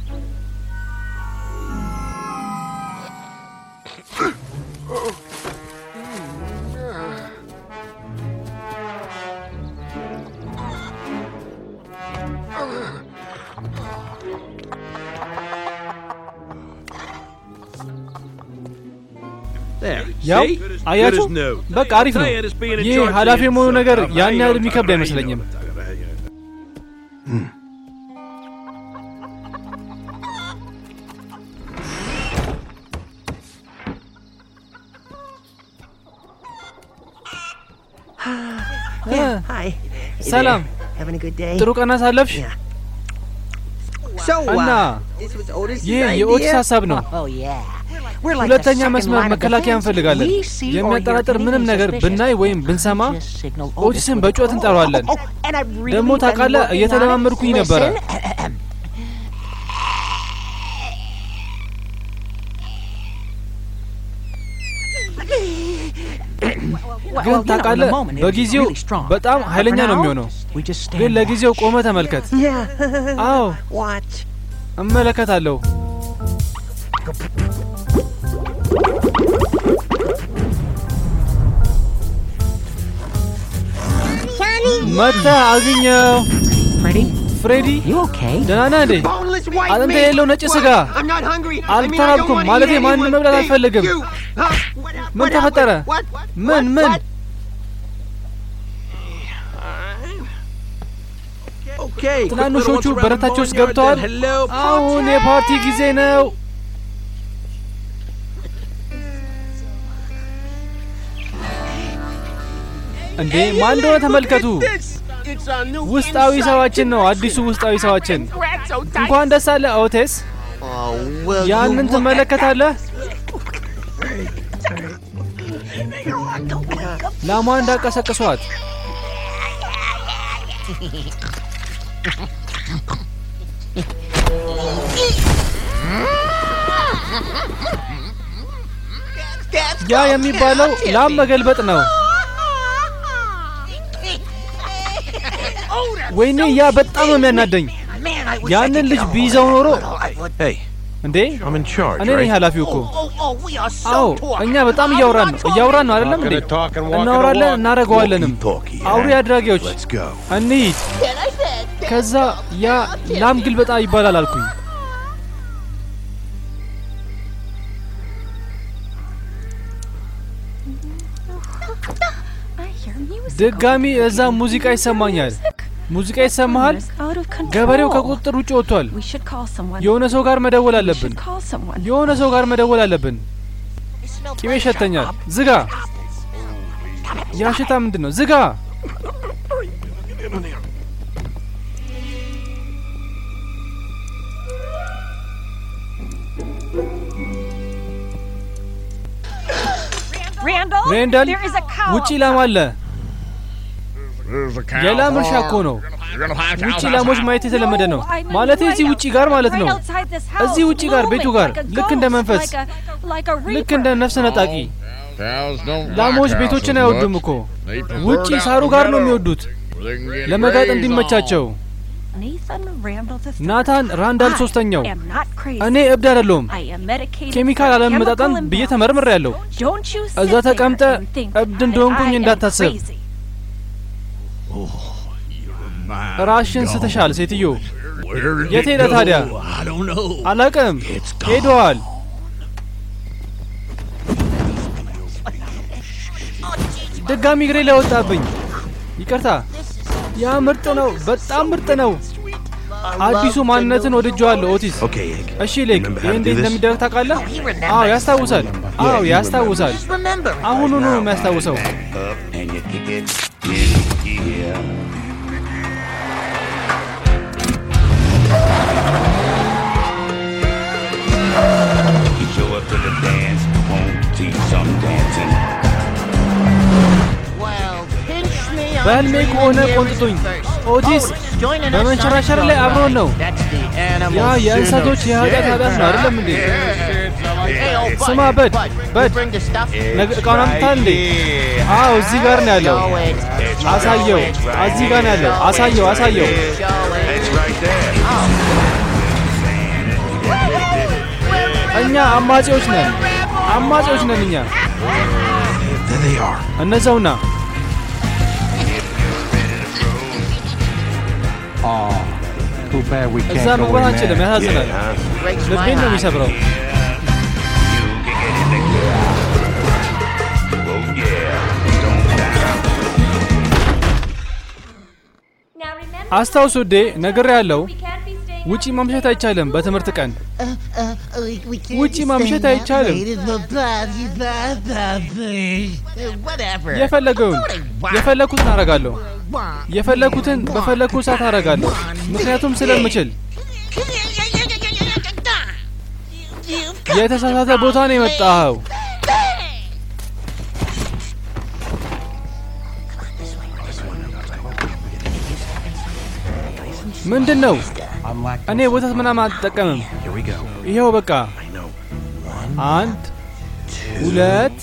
There. ያው አያችሁ፣. በቃ አሪፍ ነው። ይህ ኃላፊ የመሆኑ ነገር ያን ያህል የሚከብድ አይመስለኝም። ሰላም፣? ጥሩ ቀን አሳለፍሽ? እና uh, ይህ? የኦቲስ ሀሳብ ነው። Oh, ሁለተኛ መስመር መከላከያ. እንፈልጋለን። የሚያጠራጥር ምንም ነገር. ብናይ ወይም ብንሰማ ኦቲስን በጩኸት እንጠራዋለን። Oh, oh, ደግሞ ታውቃለህ፣. እየተለማመድኩኝ ነበረ። ግን ታውቃለህ፣ በጊዜው በጣም ኃይለኛ ነው የሚሆነው። ግን ለጊዜው ቆመ ተመልከት።. አዎ. እመለከታለሁ። አግኘው። Freddy, ፍሬዲ you okay? ደህና ነህ እንዴ? አጥንት. የሌለው ነጭ ስጋ። What? I'm not hungry. I mean, I don't አልተራብኩም want to ማለቴ eat ማንም መብላት አልፈልግም። ምን what ተፈጠረ? happened? What? What? ምን What? ምን? ትናንሾቹ በረታቸው ውስጥ ገብተዋል። አሁን የፓርቲ ጊዜ ነው። እንዴ ማን እንደሆነ ተመልከቱ። ውስጣዊ ሰዋችን ነው፣ አዲሱ ውስጣዊ ሰዋችን።. እንኳን ደስ አለ ኦቴስ። ያንን ትመለከታለህ። ላሟን እንዳቀሰቅሷት ያ የሚባለው ላም መገልበጥ ነው። ወይኔ ያ በጣም ነው የሚያናደኝ። ያንን ልጅ ቢይዘው ኖሮ Hey, እንዴ እኔ ነኝ? ኃላፊው እኮ። Oh, oh, so አዎ. እኛ በጣም እያወራን ነው እያወራን ነው አይደለም እንዴ? እናወራለን. እናደርገዋለንም። አውሬ? አድራጊዎች. እንሂድ። ከዛ ያ ላም ግልበጣ ይባላል አልኩኝ።. ድጋሚ እዛ ሙዚቃ ይሰማኛል። ሙዚቃ ይሰማሃል? ገበሬው ከቁጥጥር ውጭ ወጥቷል።. የሆነ ሰው ጋር መደወል አለብን።. የሆነ ሰው ጋር መደወል አለብን። ቂቤ ይሸተኛል። ዝጋ። ያ ሽታ ምንድን ነው? ዝጋ። ሬንዳል. ውጪ ላም አለ።. የላም እርሻ እኮ ነው። ውጪ ላሞች ማየት የተለመደ ነው። ማለቴ እዚህ ውጪ ጋር ማለት ነው። እዚህ ውጪ ጋር ቤቱ ጋር ልክ እንደ መንፈስ ልክ እንደ ነፍስ ነጣቂ። ላሞች ቤቶችን አይወዱም እኮ። ውጪ ሳሩ ጋር ነው የሚወዱት። ለመጋጥ እንዲመቻቸው። ናታን ራንዳል ሶስተኛው። እኔ እብድ አይደለሁም። ኬሚካል አለመመጣጠን ብዬ ተመርምሬ ያለሁ እዛ ተቀምጠ እብድ እንደሆንኩኝ እንዳታስብ። ራሽን ስተሻል ሴትዮ። የት ሄደ ታዲያ? አላቅም። ሄደዋል። ድጋሚ እግሬ ላይ ወጣብኝ። ይቅርታ። ያ ምርጥ ነው፣ በጣም ምርጥ ነው። አዲሱ ማንነትን ወድጀዋለሁ ኦቲስ። እሺ ሌክ፣ ይህ እንዴት እንደሚደረግ ታውቃለህ? አዎ ያስታውሳል። አዎ ያስታውሳል። አሁኑኑ የሚያስታውሰው። በህልሜ ከሆነ ቆንጥጦኝ ኦቲስ በመንሸራሸር ላይ አብሮን ነው። ያ የእንስሳቶች የኃጢአት ኃጢአት ነው አይደለም እንዴ? ስማ በድ በድ እቃውን አምጥታል እንዴ? አዎ እዚህ ጋር ነው ያለው። አሳየው። እዚህ ጋር ነው ያለው። አሳየው አሳየው። እኛ አማጺዎች ነን። አማጺዎች ነን እኛ። እነዛውና እዛ መግባት አንችልም። ያሳዝናል። ልቤን ነው የሚሰብረው። አስታውሱ ውዴ፣ ነግሬ ያለው ውጪ ማምሸት አይቻልም። በትምህርት ቀን ውጪ ማምሸት አይቻልም። የፈለገውን የፈለግኩትን አረጋለሁ። የፈለግኩትን በፈለግኩ ሰዓት አረጋለሁ፣ ምክንያቱም ስለምችል። የተሳሳተ ቦታ ነው የመጣኸው። ምንድን ነው? እኔ ወተት ምናምን አልጠቀምም። ይኸው በቃ አንድ ሁለት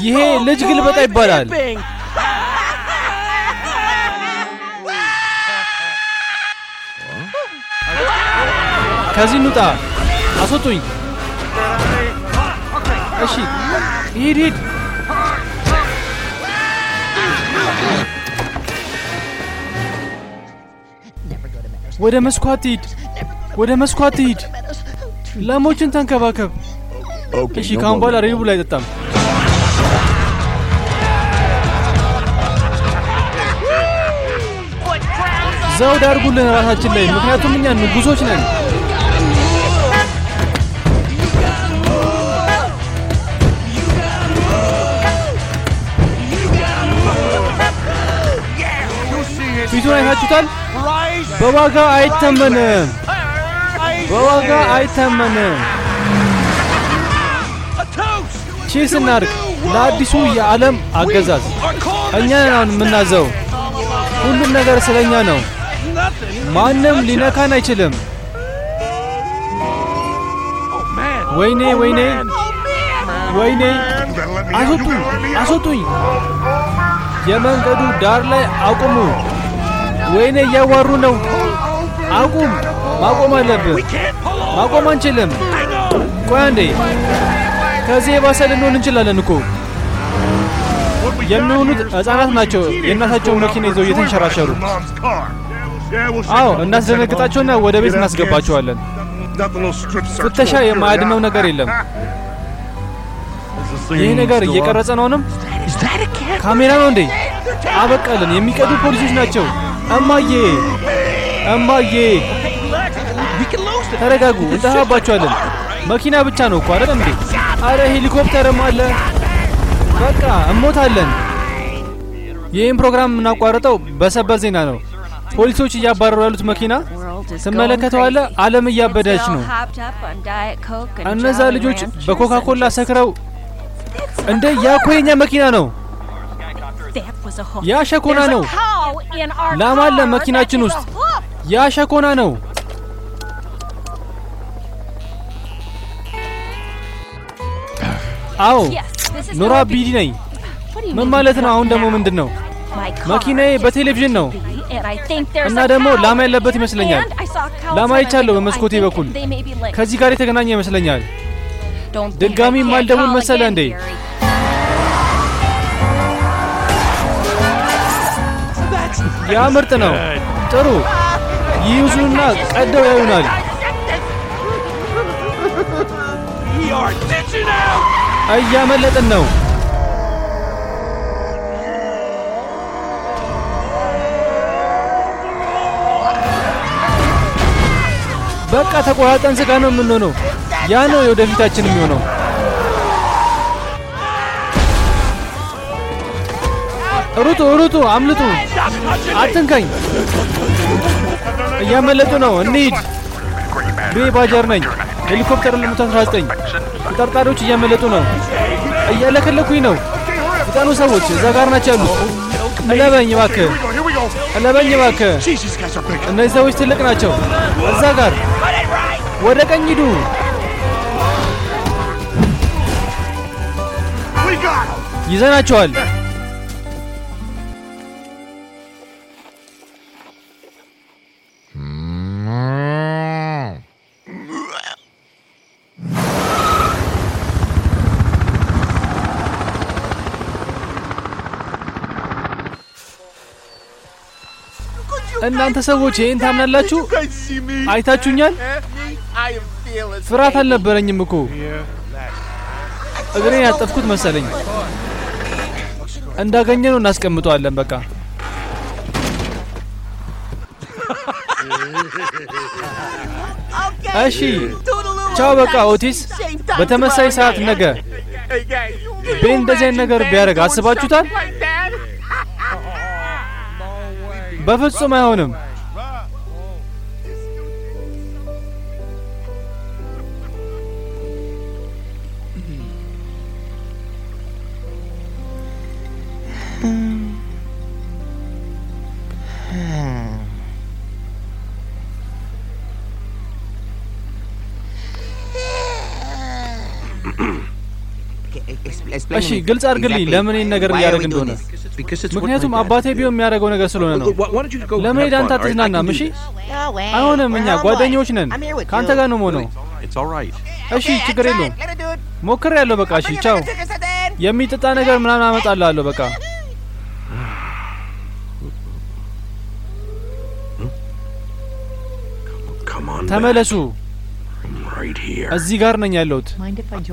ይሄ ልጅ ግልበጣ ይባላል። ከዚህ እንውጣ። አስወጡኝ። እሺ ሂድ ሂድ። ወደ መስኳት ሂድ። ወደ መስኳት ሂድ። ላሞችን ተንከባከብ። እሺ ካሁን በኋላ ሬቡል አይጠጣም። ዘውድ አድርጉልን ራሳችን ላይ፣ ምክንያቱም እኛ ንጉሶች ነን። ፊቱን አይታችሁታል? በዋጋ አይተመንም። በዋጋ አይተመንም። ቺርስ እናድርግ ለአዲሱ የዓለም አገዛዝ። እኛ ነን የምናዘው። ሁሉም ነገር ስለኛ ነው። ማንም ሊነካን አይችልም። ወይኔ ወይኔ ወይኔ! አስወጡኝ! አስወጡኝ! የመንገዱ ዳር ላይ አቁሙ! ወይኔ እያዋሩ ነው። አቁም! ማቆም አለብን። ማቆም አንችልም። ቆይ አንዴ፣ ከዚህ የባሰ ልንሆን እንችላለን እኮ። የሚሆኑት ህጻናት ናቸው። የእናታቸውን መኪና ይዘው እየተንሸራሸሩ። አዎ፣ እናስደነግጣቸውና ወደ ቤት እናስገባቸዋለን። ፍተሻ የማያድነው ነገር የለም። ይህ ነገር እየቀረጸ ነው። አሁንም ካሜራ ነው እንዴ? አበቃልን። የሚቀዱ ፖሊሶች ናቸው። እማዬ እማዬ፣ ተረጋጉ፣ እንጠፋባቸዋለን። መኪና ብቻ ነው እኮ አይደል እንዴ? አረ ሄሊኮፕተርም አለ። በቃ እሞታለን። ይህን ፕሮግራም የምናቋርጠው በሰበር ዜና ነው። ፖሊሶች እያባረሩ ያሉት መኪና ትመለከተዋለህ። ዓለም እያበደች ነው። እነዛ ልጆች በኮካ ኮላ ሰክረው እንደ ያ የኛ መኪና ነው። ያ ሸኮና ነው። ላም አለ መኪናችን ውስጥ። ያ ሸኮና ነው። አዎ ኖራ ቢዲ ነኝ። ምን ማለት ነው? አሁን ደግሞ ምንድን ነው? መኪናዬ በቴሌቪዥን ነው እና ደግሞ ላም ያለበት ይመስለኛል። ላም አይቻለሁ በመስኮቴ በኩል ከዚህ ጋር የተገናኘ ይመስለኛል። ድጋሚ ማልደውል መሰለ እንዴ? ያ ምርጥ ነው። ጥሩ ይይዙና ቀደው ያዩናል።! እያመለጥን ነው። በቃ ተቆራጠን ስጋ ነው የምንሆነው። ያ ነው የወደፊታችን የሚሆነው። ሩጡ ሩጡ፣ አምልጡ፣ አትንካኝ። እያመለጡ ነው። እንሂድ። ቤ ባጀር ነኝ። ሄሊኮፕተር ልሙት 19 ተጠርጣሪዎች እያመለጡ ነው። እያለከለኩኝ ነው። የጣኑ ሰዎች እዛ ጋር ናቸው ያሉት። እለበኝ እባክህ፣ እለበኝ እባክህ። እነዚህ ሰዎች ትልቅ ናቸው። እዛ ጋር ወደ ቀኝ ሂዱ። ይዘናቸዋል። እናንተ ሰዎች ይህን ታምናላችሁ? አይታችሁኛል? ፍርሃት አልነበረኝም እኮ እግሬን ያጠፍኩት መሰለኝ። እንዳገኘ ነው እናስቀምጠዋለን። በቃ እሺ፣ ቻው። በቃ ኦቲስ፣ በተመሳይ ሰዓት ነገ ቤን እንደዚህ አይነት ነገር ቢያደርግ አስባችሁታል? በፍጹም አይሆንም። እሺ ግልጽ አድርግልኝ ለምን ይህን ነገር እያደረግ እንደሆነ። ምክንያቱም አባቴ ቢሆን የሚያደርገው ነገር ስለሆነ ነው። ለመሄድ አንተ አትዝናናም? እሺ አይሆንም። እኛ ጓደኞች ነን። ከአንተ ጋር ነው መሆነው። እሺ ችግር የለውም። ሞክር ያለው በቃ እሺ፣ ቻው። የሚጠጣ ነገር ምናምን አመጣልሃለሁ። በቃ ተመለሱ። እዚህ ጋር ነኝ ያለሁት።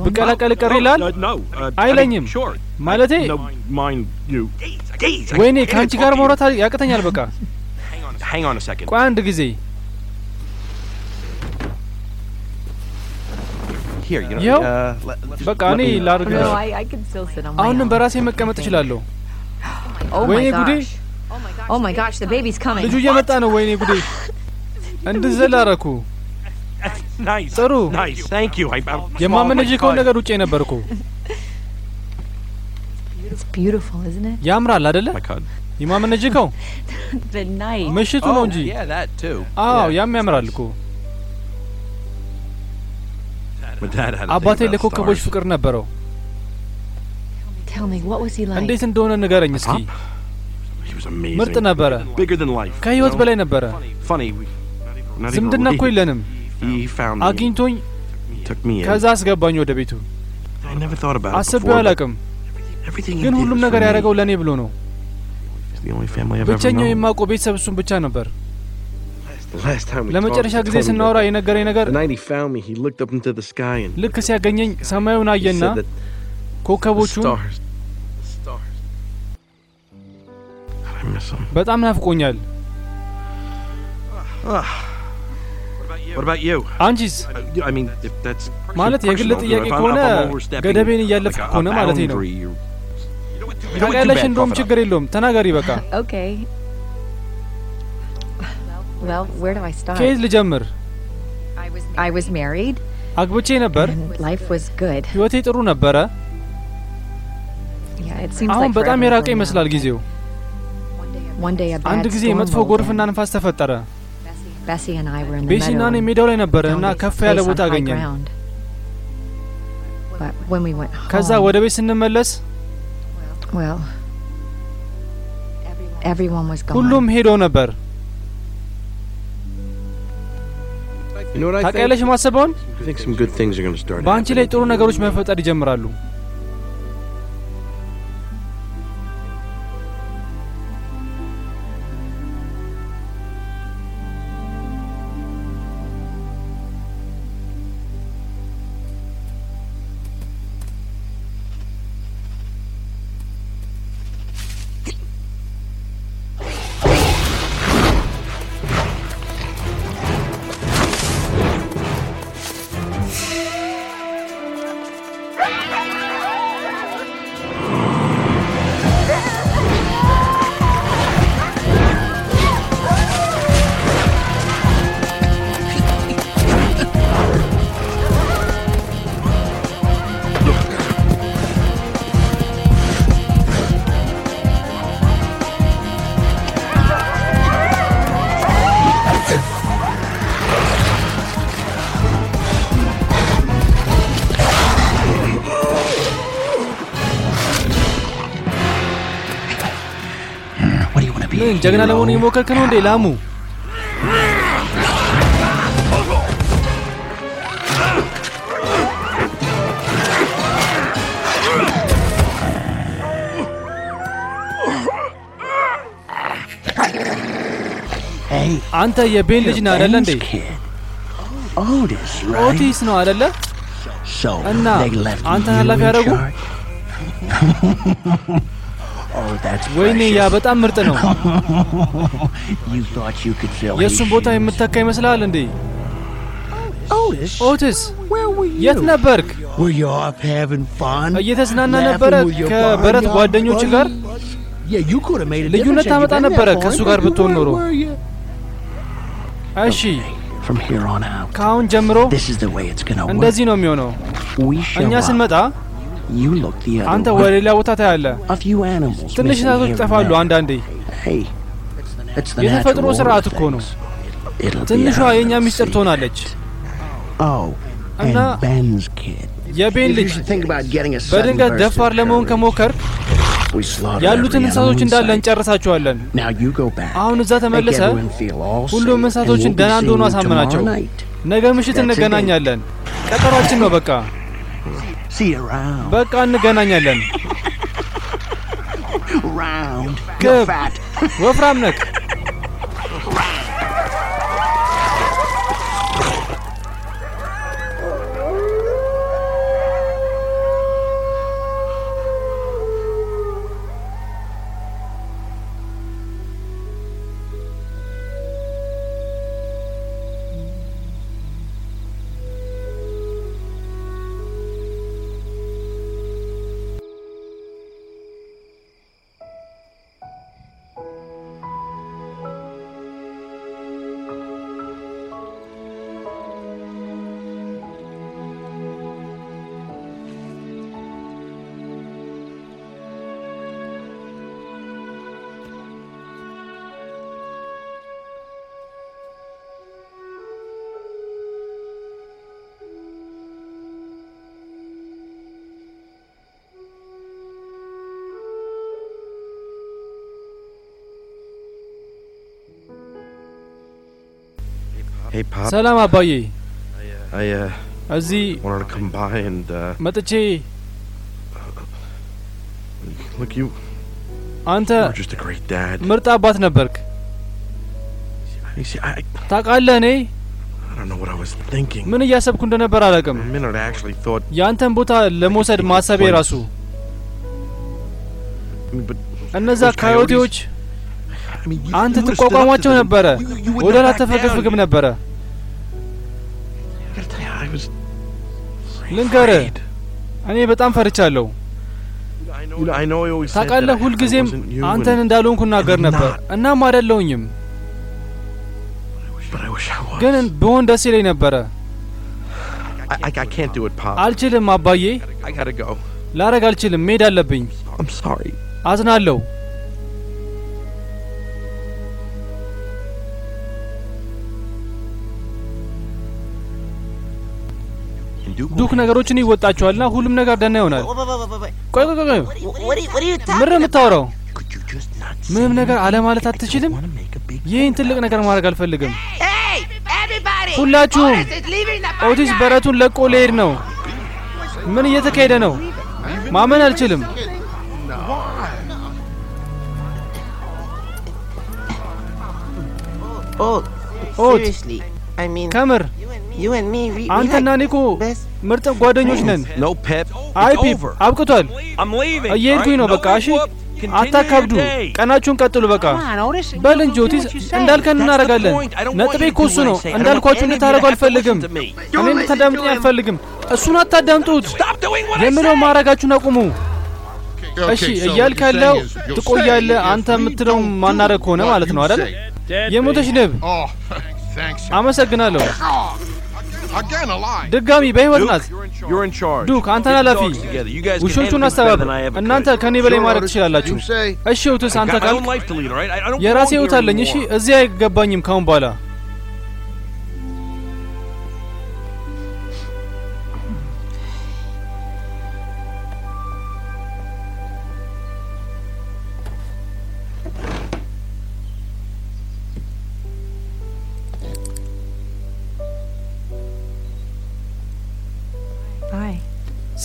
ብቀላቀል ቅር ይላል አይለኝም። ማለቴ ወይኔ ከአንቺ ጋር ማውራት ያቅተኛል። በቃ ቆይ አንድ ጊዜ ይኸው በቃ እኔ ላድርግ። አሁንም በራሴ መቀመጥ እችላለሁ። ወይኔ ጉዴ! Oh. ልጁ እየመጣ ነው። ወይኔ ጉዴ! እንድዘል አደረኩ። ጥሩ የማመነጅከውን ነገር ውጭ ነበርኩ። It's beautiful, isn't it? ያምራል አይደለ? የማመነጅከው The night. ምሽቱ ነው እንጂ። አዎ ያም ያምራል እኮ። አባቴ ለኮከቦች ፍቅር ነበረው። Tell me, what was he like? እንዴት እንደሆነ ንገረኝ እስኪ። ምርጥ ነበረ። ከህይወት በላይ ነበረ። ዝምድና እኮ የለንም። አግኝቶኝ ከዛ አስገባኝ ወደ ቤቱ። አስቤው አላቅም፣ ግን ሁሉም ነገር ያደረገው ለእኔ ብሎ ነው። ብቸኛው የማውቀው ቤተሰብ እሱን ብቻ ነበር። ለመጨረሻ ጊዜ ስናወራ የነገረኝ ነገር ልክ ሲያገኘኝ ሰማዩን አየና ኮከቦቹን በጣም ናፍቆኛል። አንቺስ? ማለት የግል ጥያቄ ከሆነ ገደቤን እያለፍክ ከሆነ ማለት ነው። ታውቂያለሽ፣ እንደውም ችግር የለውም ተናገሪ በቃ። Okay. Well, where do I start? ከየት ልጀምር? I was married. አግብቼ ነበር። And life was good. ህይወቴ ጥሩ ነበረ። Yeah, it seems አሁን like በጣም የራቀ. ይመስላል ጊዜው። አንድ ጊዜ መጥፎ ጎርፍና. ንፋስ ተፈጠረ። Bessie and I were in the ቤሲና meadow እኔ and ሜዳው ላይ ነበርን እና ከፍ a ያለ ቦታ አገኘን። ground. But when we went ከዛ home, ወደ ቤት ስንመለስ well, everyone was gone. ሁሉም ሄዶ ነበር። You know what I think? ታውቂያለሽ ማሰበውን I think some good things are going to start በአንቺ ላይ ጥሩ ነገሮች መፈጠር ይጀምራሉ። ጀግና ለመሆን እየሞከርክ ነው እንዴ ላሙ? አንተ የቤን ልጅ ነህ አይደለ እንዴ? ኦቲስ ነው አይደለ? So እና አንተን ኃላፊ ያደረጉ? oh, ወይኔ ያ. በጣም ምርጥ ነው። የእሱን ቦታ የምተካ ይመስልሃል እንዴ? You? የት ነበርክ? እየተዝናና ነበረ ከበረት ጓደኞች? ጋር? ልዩነት ታመጣ ነበረ ከእሱ ጋር ብትሆን ኖሮ።? እሺ ከአሁን ጀምሮ. እንደዚህ ነው የሚሆነው። እኛ. ስንመጣ You look the other አንተ. ወደ ሌላ ቦታ ታያለ። A few animals ትንሽ እንስሳቶች ይጠፋሉ. አንዳንዴ። Hey, it's the የተፈጥሮ natural ስርዓት እኮ ነው። things. It'll be ትንሿ የእኛ ሚስጥር ትሆናለች። Oh, እና and Ben's kid. የቤን ልጅ should think about getting a sudden በድንገት ደፋር ለመሆን ከሞከር we slaughter ያሉትን every እንስሳቶች እንዳለ. እንጨርሳቸዋለን። Now you go back. አሁን እዛ ተመልሰ everyone feel all ሁሉም እንስሳቶችን ደህና እንደሆኑ አሳምናቸው።. ነገ ምሽት. እንገናኛለን። ቀጠሯችን ነው በቃ. በቃ እንገናኛለን።. ወፍራም ነክ ሰላም አባዬ፣ uh, እዚህ uh, መጥቼ አንተ. ምርጥ አባት ነበርክ። ታውቃለህ፣ እኔ. ምን እያሰብኩ እንደነበር አላውቅም። የአንተን ቦታ ለመውሰድ ማሰቤ ራሱ እነዛ ካዮቴዎች አንተ ትቋቋሟቸው. ነበረ፣ ወደ ኋላ. ተፈገፍግም ነበረ። ልንገርህ፣. እኔ በጣም ፈርቻለሁ። ታውቃለህ፣ ሁልጊዜም አንተን እንዳልሆንኩ እናገር ነበር።. እናም አይደለሁኝም።. ግን ብሆን ደስ ይለኝ ነበረ።. አልችልም አባዬ፣. ላረግ አልችልም፣ መሄድ አለብኝ።. አዝናለሁ። ዱክ ነገሮችን ይወጣቸዋልና ሁሉም ነገር ደህና ይሆናል። ቆይ ቆይ ቆይ፣ ነው የምታወራው? ምንም ነገር አለ ማለት አትችልም። ይህን ትልቅ ነገር ማድረግ አልፈልግም።! ሁላችሁም ኦቲስ በረቱን ለቆ ሊሄድ ነው። ምን እየተካሄደ ነው? ማመን አልችልም። Oh. I mean, ከምር አንተና እኔ እኮ ምርጥ ጓደኞች ነን።. አይ ፒፕ. አብቅቷል። I'm leaving. እየሄድኩኝ ነው።? በቃ እሺ፣ አታካብዱ።. ቀናችሁን ቀጥሉ። በቃ. በል እንጂ ኦቲስ፣ እንዳልከን እናደርጋለን። ነጥቤ እኮ እሱ ነው። እንዳልኳችሁ እንድታደርጉ አልፈልግም። እኔ እንድታዳምጡኝ አልፈልግም። እሱን አታዳምጡት። የምለው ማድረጋችሁን አቁሙ። እሺ እያልክ ያለው ትቆያለህ። አንተ የምትለው ማናረግ ከሆነ ማለት ነው አይደል? የሞተች ንብ Oh. አመሰግናለሁ። alive. ድጋሚ በህይወት ናት።. ዱክ አንተን ኃላፊ፣ ውሾቹን አስተባብር። እናንተ. ከኔ በላይ ማድረግ. ትችላላችሁ።. እሺ I አንተ ካልክ የራሴ here አለኝ። እሺ. እዚህ አይገባኝም ካሁን በኋላ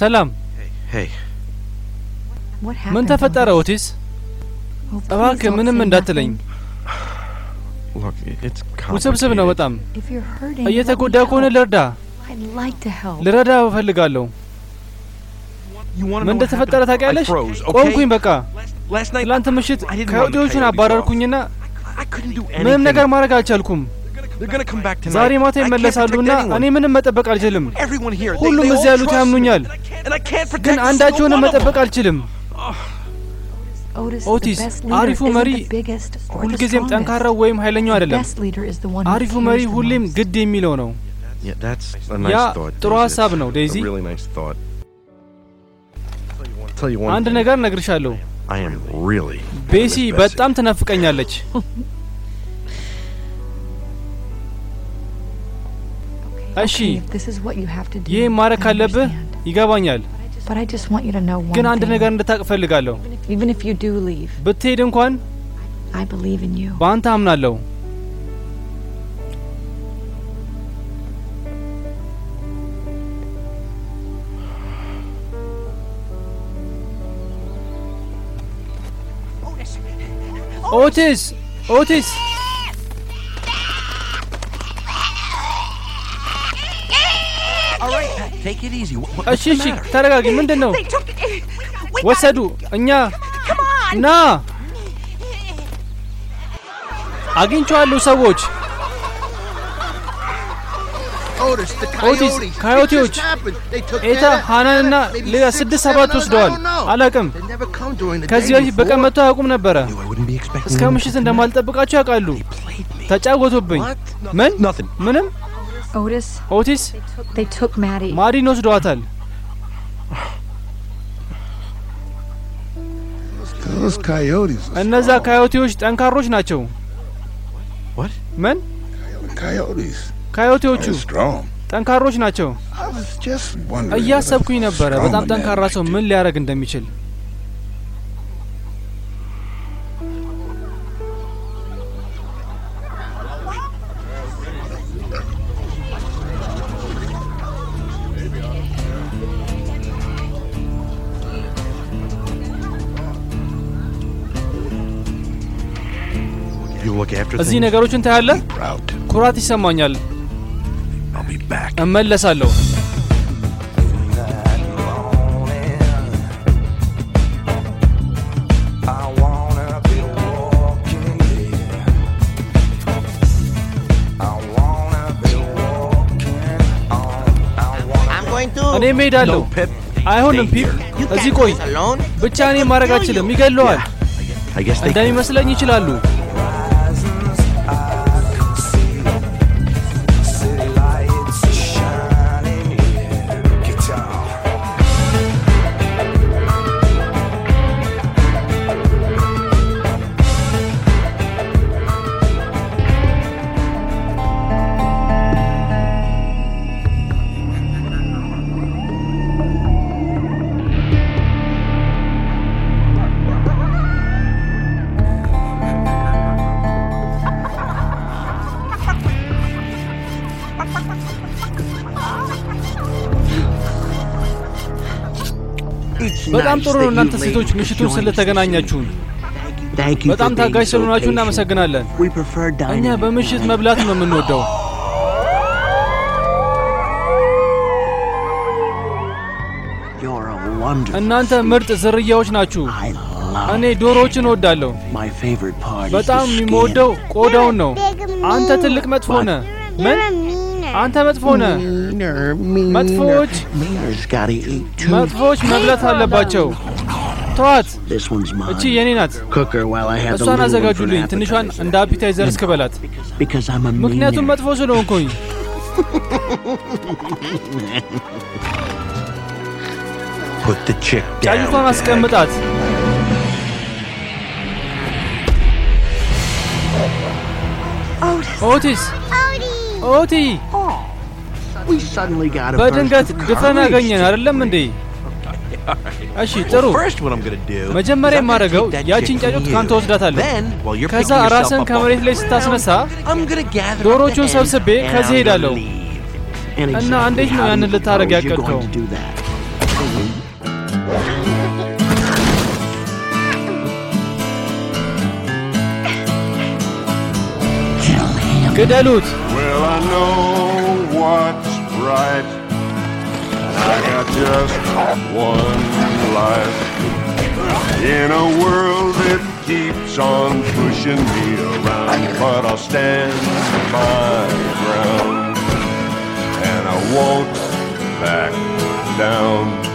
ሰላም። Hey. What ምን happened? ተፈጠረ ኦቲስ? Oh, እባክህ ምንም እንዳትለኝ። ውስብስብ ነው. በጣም። If you're hurting, እየተጎዳ ከሆነ. ልርዳ፣ I'd like to help. ልረዳ እፈልጋለሁ። ምን እንደተፈጠረ? ታውቂያለሽ? ቆምኩኝ በቃ። ትላንት ምሽት ከወዲዎቹን አባረርኩኝና ምንም. ነገር ማድረግ አልቻልኩም። They're gonna come back tonight. ዛሬ ማታ ይመለሳሉና እኔ anyone. ምንም መጠበቅ አልችልም። Everyone here, they- ሁሉም all ያሉት ያምኑኛል፣ and I can't protect ግን a አንዳቸውንም. መጠበቅ አልችልም። Otis, ኦቲስ አሪፉ መሪ the biggest or the ሁልጊዜም. ጠንካራው ወይም ኃይለኛው አይደለም። best leader is the one who አሪፉ መሪ the ሁሌም. ግድ የሚለው ነው። Yeah, that's a ያ nice thought. ጥሩ. ሀሳብ ነው ዴይዚ። A really nice thought. Tell you one አንድ. ነገር እነግርሻለሁ፣. ቤሲ በጣም ትናፍቀኛለች። want you to know one ግን አንድ. ነገር እንድታቅ እፈልጋለሁ። ብትሄድ እንኳን. በአንተ አምናለሁ። ኦቲስ ኦቲስ እሺ እሺ ተረጋጊ። ምንድን ነው ወሰዱ? እኛ ና አግኝቼዋለሁ ሰዎች ኦቲስ. ካዮቴዎች ኤታ ሃናንና ሌላ ስድስት ሰባት ወስደዋል። don't know. አላቅም They never come during the ከዚህ day በፊት በቀን. መጥተው አያውቁም ነበረ። I wouldn't be expecting እስከ ምሽት እንደማልጠብቃቸው ያውቃሉ። ተጫወቱብኝ። ምን Nothing. ምንም Otis, ኦቲስ they took Maddie. ማሪን ወስደዋታል። Those coyotes. are እነዛ ካዮቴዎች ጠንካሮች ናቸው። What? ምን Coyotes. ካዮቴዎቹ. ጠንካሮች ናቸው። I was just wondering. እያሰብኩኝ ነበረ በጣም ጠንካራ ሰው ምን ሊያደርግ እንደሚችል። እዚህ. ነገሮችን ታያለህ። ኩራት ይሰማኛል። እመለሳለሁ። I'm going to. እኔ እሄዳለሁ። አይሆንም ፒፕ፣ እዚህ ቆይ። ብቻ እኔ ማድረግ አልችልም። ይገለዋል። I guess they እንደሚመስለኝ ይችላሉ። በጣም ጥሩ ነው እናንተ ሴቶች ምሽቱን ስለተገናኛችሁን። በጣም ታጋሽ ስለሆናችሁ. እናመሰግናለን። እኛ. በምሽት መብላት ነው የምንወደው።. እናንተ ምርጥ ዝርያዎች ናችሁ። እኔ ዶሮዎችን እወዳለሁ። በጣም. የምወደው ቆዳውን ነው። አንተ ትልቅ መጥፎ ነህ። ምን? አንተ መጥፎ ነህ። too. መጥፎዎች መብላት አለባቸው። ተዋት።. እቺ የኔ ናት። እሷን አዘጋጁልኝ፣ ትንሿን. እንደ አፒታይዘር እስክበላት። ምክንያቱም. መጥፎ ስለሆንኩኝ። Put the chick ጫጩቷን. አስቀምጣት። ኦቲስ ኦቲ በድንገት courage. አገኘን አይደለም እንዴ? እሺ ጥሩ። First, what I'm gonna do. መጀመሪያ የማደርገው ያቺን ጫጩት. ካንተ ወስዳታለሁ። Then, while you're ከዛ picking yourself ራስን up ከመሬት off ላይ the ስታስነሳ ground, I'm gonna gather ዶሮቹን ሰብስቤ ከዚህ ሄዳለሁ። እና እንዴት ነው ያንን you're ያቀድከው? going to do that? ግደሉት። Right. I got just one life. In a world that keeps on pushing me around, but I'll stand my ground. And I won't back down.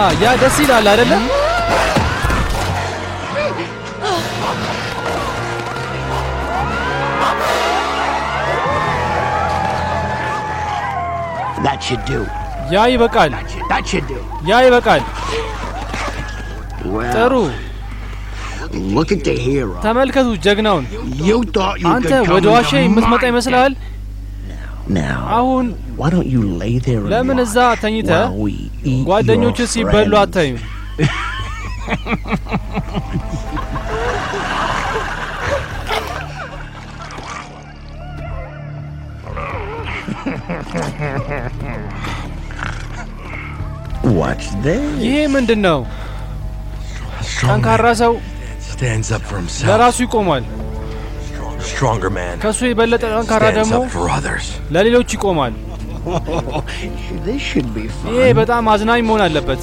አ ያ ደስ ይላል አይደለም? That should do. ያ ይበቃል። That should do. ያ ይበቃል። Well, ጥሩ look at the hero. ተመልከቱ ጀግናውን። You thought you አንተ could come ወደ ዋሻ into የምትመጣ my ይመስልሃል? Now, አሁን why don't you lay there and ለምን watch እዛ ተኝተ while we eat ጓደኞች your ሲበሉ friends? አታይም? What's this? ይሄ ምንድን ነው? ጠንካራ ሰው Stands up for himself. ለራሱ ይቆማል። Stronger man. ከሱ የበለጠ ጠንካራ Stands ደግሞ up for others. ለሌሎች ይቆማል። This should be fun. ይሄ በጣም አዝናኝ መሆን አለበት።.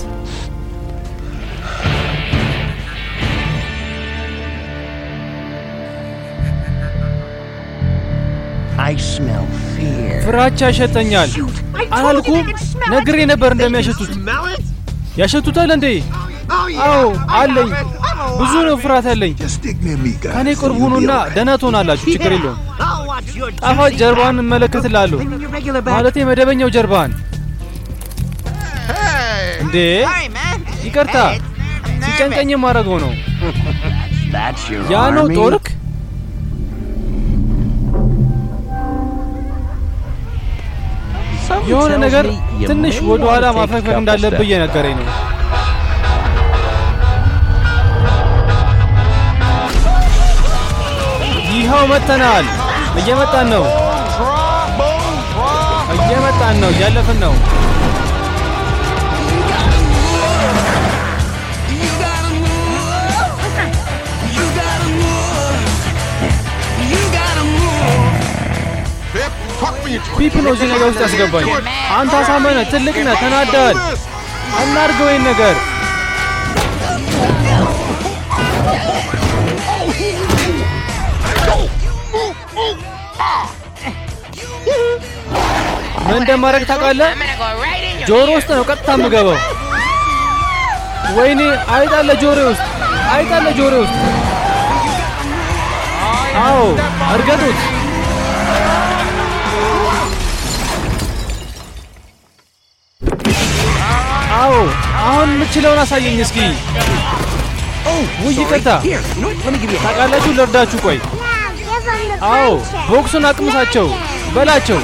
ፍራቻ ያሸተኛል። አላልኩም? ነግሬ ነበር እንደሚያሸቱት። ያሸቱታል እንዴ? አዎ አለኝ። ብዙ ነው ፍርሃት ያለኝ። ከኔ ቅርብ ሁኑና ደህና ትሆናላችሁ። ችግር የለውም። ጣፋጭ ጀርባን እመለከትላለሁ። ማለቴ መደበኛው ጀርባን። እንዴ ይቅርታ፣ ሲጨንቀኝ የማደርገው ነው። ያ ነው? ጦርክ? የሆነ ነገር ትንሽ ወደ ኋላ ማፈግፈግ እንዳለብህ እየነገረኝ ነው። ይኸው መጥተናል። እየመጣን ነው። እየመጣን ነው። እያለፍን ነው። ፒፕ እዚህ ነገር ውስጥ ያስገባኝ። አንተ አሳመነ፣ ትልቅ ነህ፣ ተናደሃል። አናድርገው ይህን ነገር። ምን እንደማድረግ ታውቃለህ? ጆሮ ውስጥ ነው ቀጥታ የምገባው። ወይኔ አይጣለ ጆሮ ውስጥ፣ አይጣለ ጆሮ ውስጥ። አዎ እርገጡት። አዎ አሁን የምችለውን አሳየኝ እስኪ። ውይ ይቅርታ፣ ታውቃላችሁ፣ ልርዳችሁ። ቆይ አዎ ቦክሱን አቅምሳቸው በላቸው።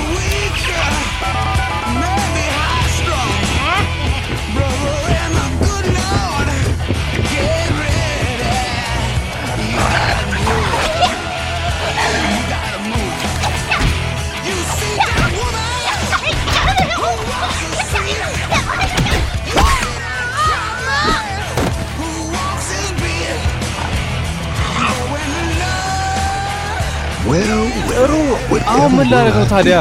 ጥሩ። አሁን ምን ላደርግ ነው ታዲያ?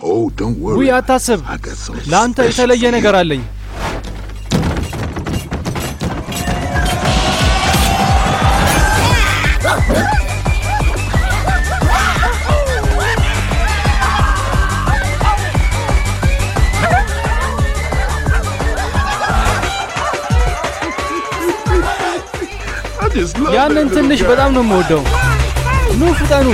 oh, ውይ. አታስብ፣ ለአንተ የተለየ ነገር አለኝ። ያንን ትንሽ. በጣም ነው የምወደው። ኑ ፍጠኑ።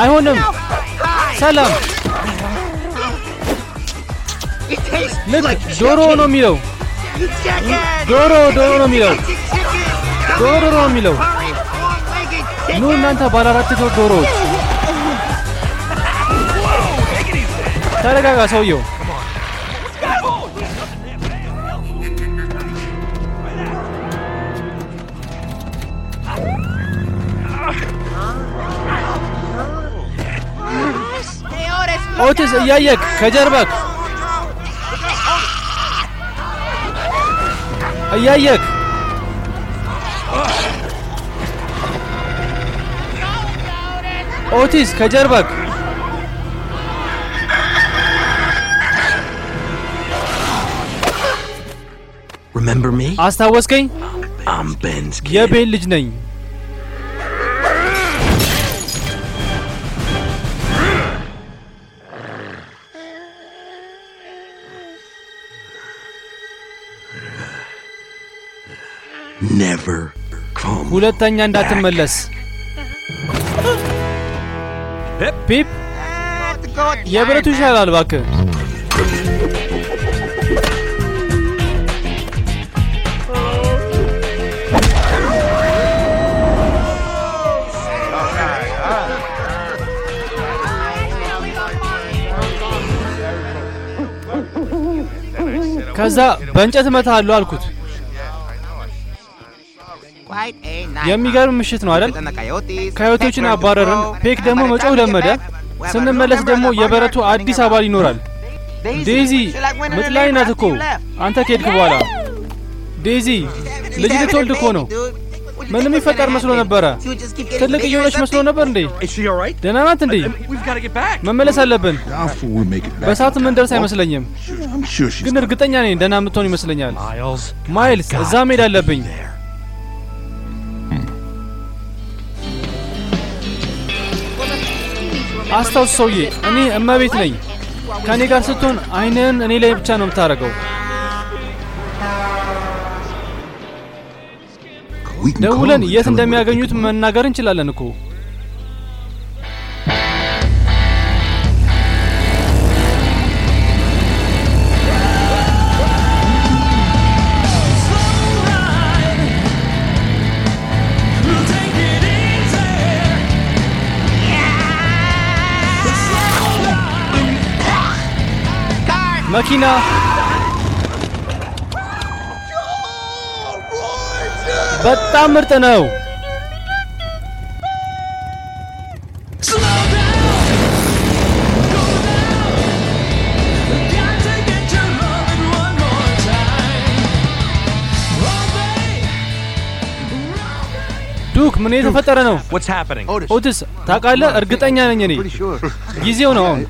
አይሆንም። ሰላም ልክ ዶሮ ነው የሚለው። ዶሮ ዶሮ ነው የሚለው። ዶሮ ነው የሚለው። ኑ እናንተ ባለ አራት እግር ዶሮዎች። ተረጋጋ ሰውየው። Otis, я як, Кадербак. Я як. Otis, Kacar bak. Remember me? Asta was going? I'm Ben's kid. Ya ben licinayin. ሁለተኛ እንዳትመለስ። ፒፕ የብረቱ ይሻላል እባክህ። ከዛ በእንጨት እመታሃለሁ አልኩት። የሚገርም ምሽት ነው አይደል? ካዮቶችን አባረርን። ፔክ ደግሞ መጮህ ለመደ። ስንመለስ ደግሞ የበረቱ አዲስ አባል ይኖራል። ዴዚ ምጥ ላይ ናት እኮ አንተ ከሄድክ በኋላ። ዴዚ ልጅ ልትወልድ እኮ ነው። ምንም ይፈጠር መስሎ ነበረ። ትልቅ እየሆነች መስሎ ነበር እንዴ? ደህና ናት እንዴ? መመለስ አለብን።. በሰዓት የምንደርስ አይመስለኝም፣ I'm sure she's ግን እርግጠኛ ነኝ ደህና የምትሆን ይመስለኛል።. ማይልስ እዛ መሄድ አለብኝ። አስታውስ ሰውዬ፣ እኔ እመቤት ነኝ። ከእኔ ጋር ስትሆን አይንህን እኔ ላይ ብቻ ነው የምታደርገው። ደውለን የት እንደሚያገኙት መናገር እንችላለን እኮ። መኪና በጣም ምርጥ ነው። ዱክ ምን የተፈጠረ ነው? ኦትስ ታውቃለህ? እርግጠኛ ነኝ እኔ Pretty sure. ጊዜው ነው አሁን።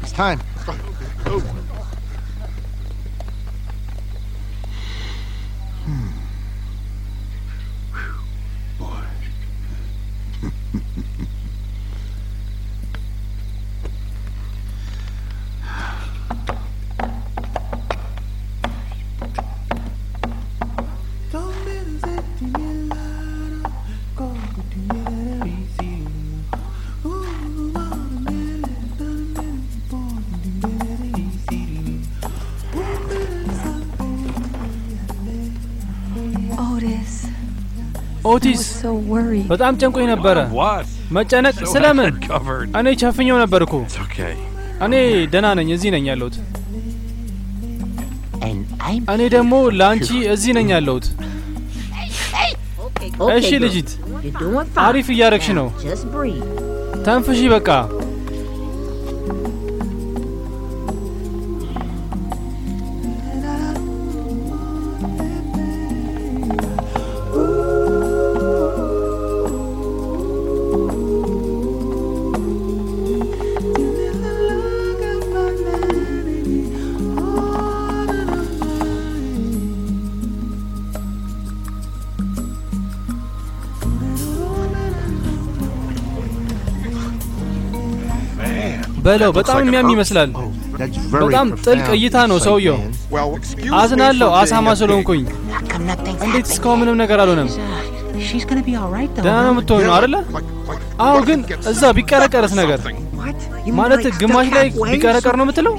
ኦቲስ so worried. በጣም ጨንቆኝ ነበረ። መጨነቅ ስለምን? እኔ ቸፍኘው ነበር እኮ። እኔ ደህና ነኝ፣ እዚህ ነኝ ያለሁት። እኔ ደግሞ ለአንቺ እዚህ ነኝ ያለሁት። እሺ ልጅት፣ You're doing fine. አሪፍ እያረግሽ ነው። Just breathe. ተንፍሺ በቃ። በለው በጣም የሚያም ይመስላል። very በጣም ጥልቅ እይታ ነው ሰውየው።. አዝናለሁ አሳማ ስለሆንኩኝ። እንዴት እስካሁን ምንም ነገር አልሆነም? Though. ደህና ነው የምትሆኝ ነው አይደለ? አዎ፣ ግን እዛ ቢቀረቀርስ ነገር ማለት ግማሽ ላይ ቢቀረቀር ነው የምትለው?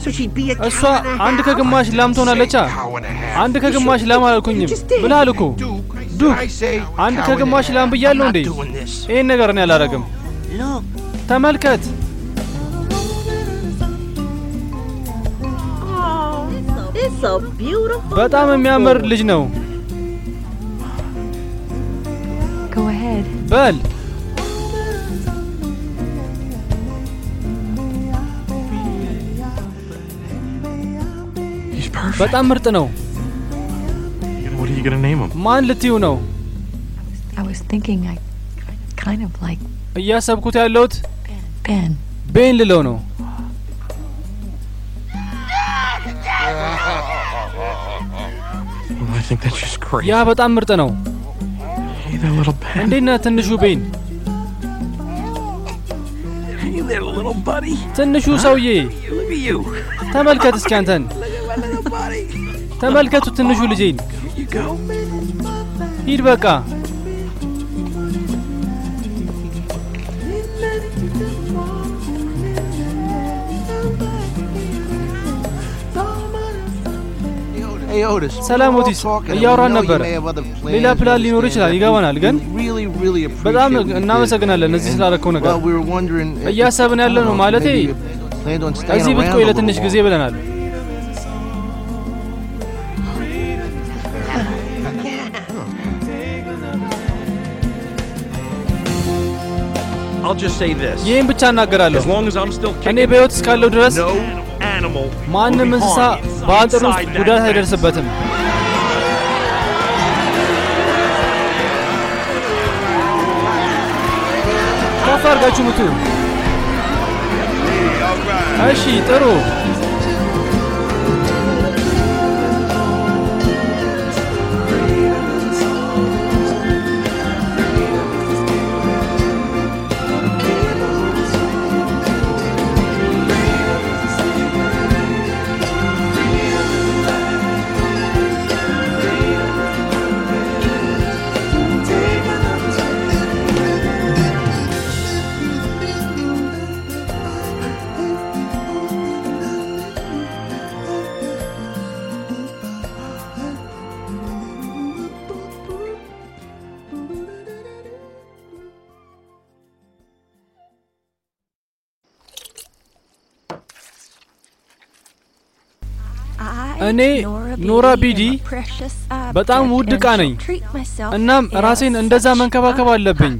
እሷ አንድ ከግማሽ ላም ትሆናለቻ። አንድ ከግማሽ ላም አላልኩኝም ብለሃል እኮ ዱክ። አንድ ከግማሽ ላም ብያለሁ እንዴ? ይህን ነገር እኔ አላረግም። ተመልከት። በጣም የሚያምር ልጅ ነው። Go ahead. በል He's perfect. በጣም ምርጥ ነው። What are you gonna name him? ማን ልትዩ ነው? I was thinking I kind of like እያሰብኩት ያለሁት Ben. ቤን ልለው ነው። ያ በጣም ምርጥ ነው።. እንዴት ነህ ትንሹ ቤን? ትንሹ ሰውዬ. ተመልከት እስኪ አንተን ተመልከቱ ትንሹ ልጄን።. ሂድ በቃ ሰላም ኦቲስ፣ እያወራን plans ሌላ ፕላን ሊኖር ይችላል፣ ይገባናል። ግን በጣም. እናመሰግናለን እዚህ And, ስላደረከው ነገር። እያሰብን ያለ ነው ማለቴ እዚህ ብትቆይ ለትንሽ ጊዜ ብለናል። I'll just say this. ይህን ብቻ እናገራለሁ። እኔ በሕይወት እስካለሁ ድረስ ማንም እንስሳ በአጥር ውስጥ ጉዳት. አይደርስበትም። ከፍ አድርጋችሁ ምቱ። እሺ፣ ጥሩ። እኔ ኖራ ቢዲ በጣም ውድ ዕቃ ነኝ። እናም ራሴን እንደዛ መንከባከብ አለብኝ።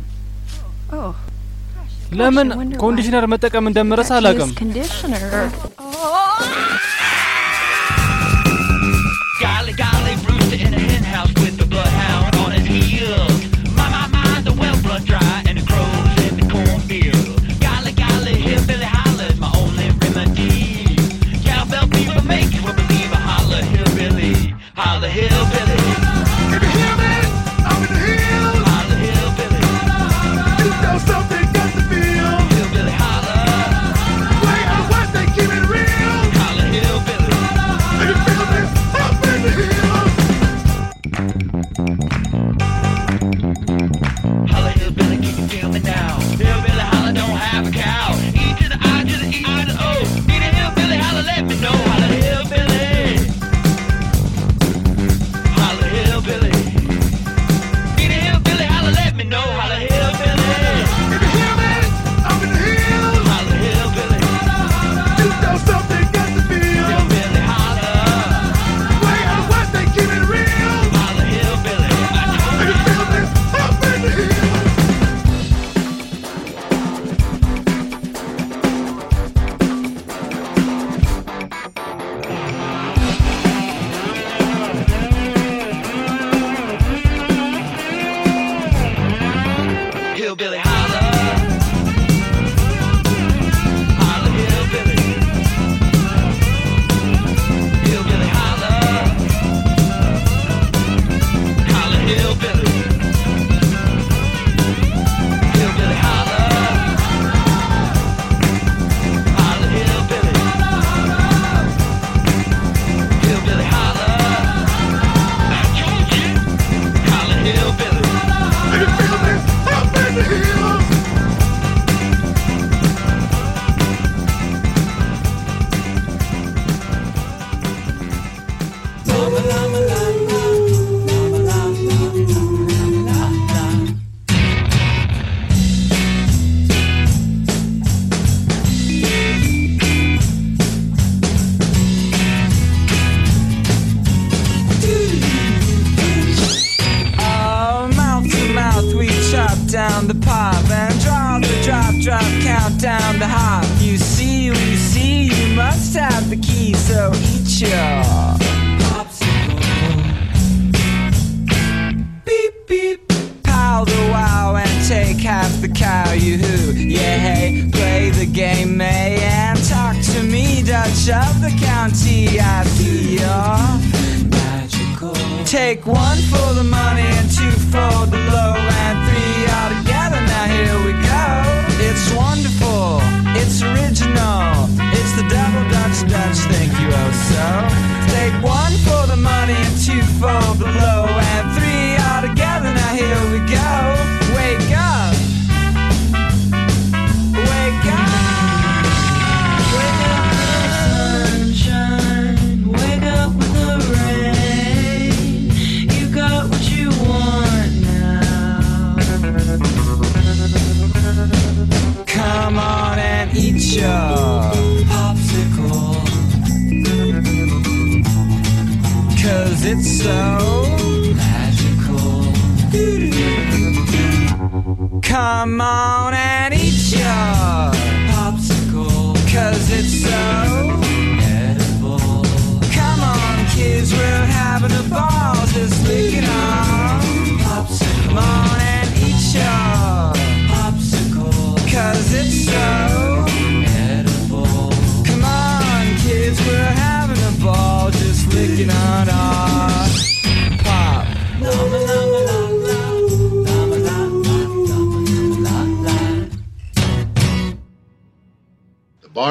ለምን conditioner መጠቀም እንደምረሳ አላውቅም።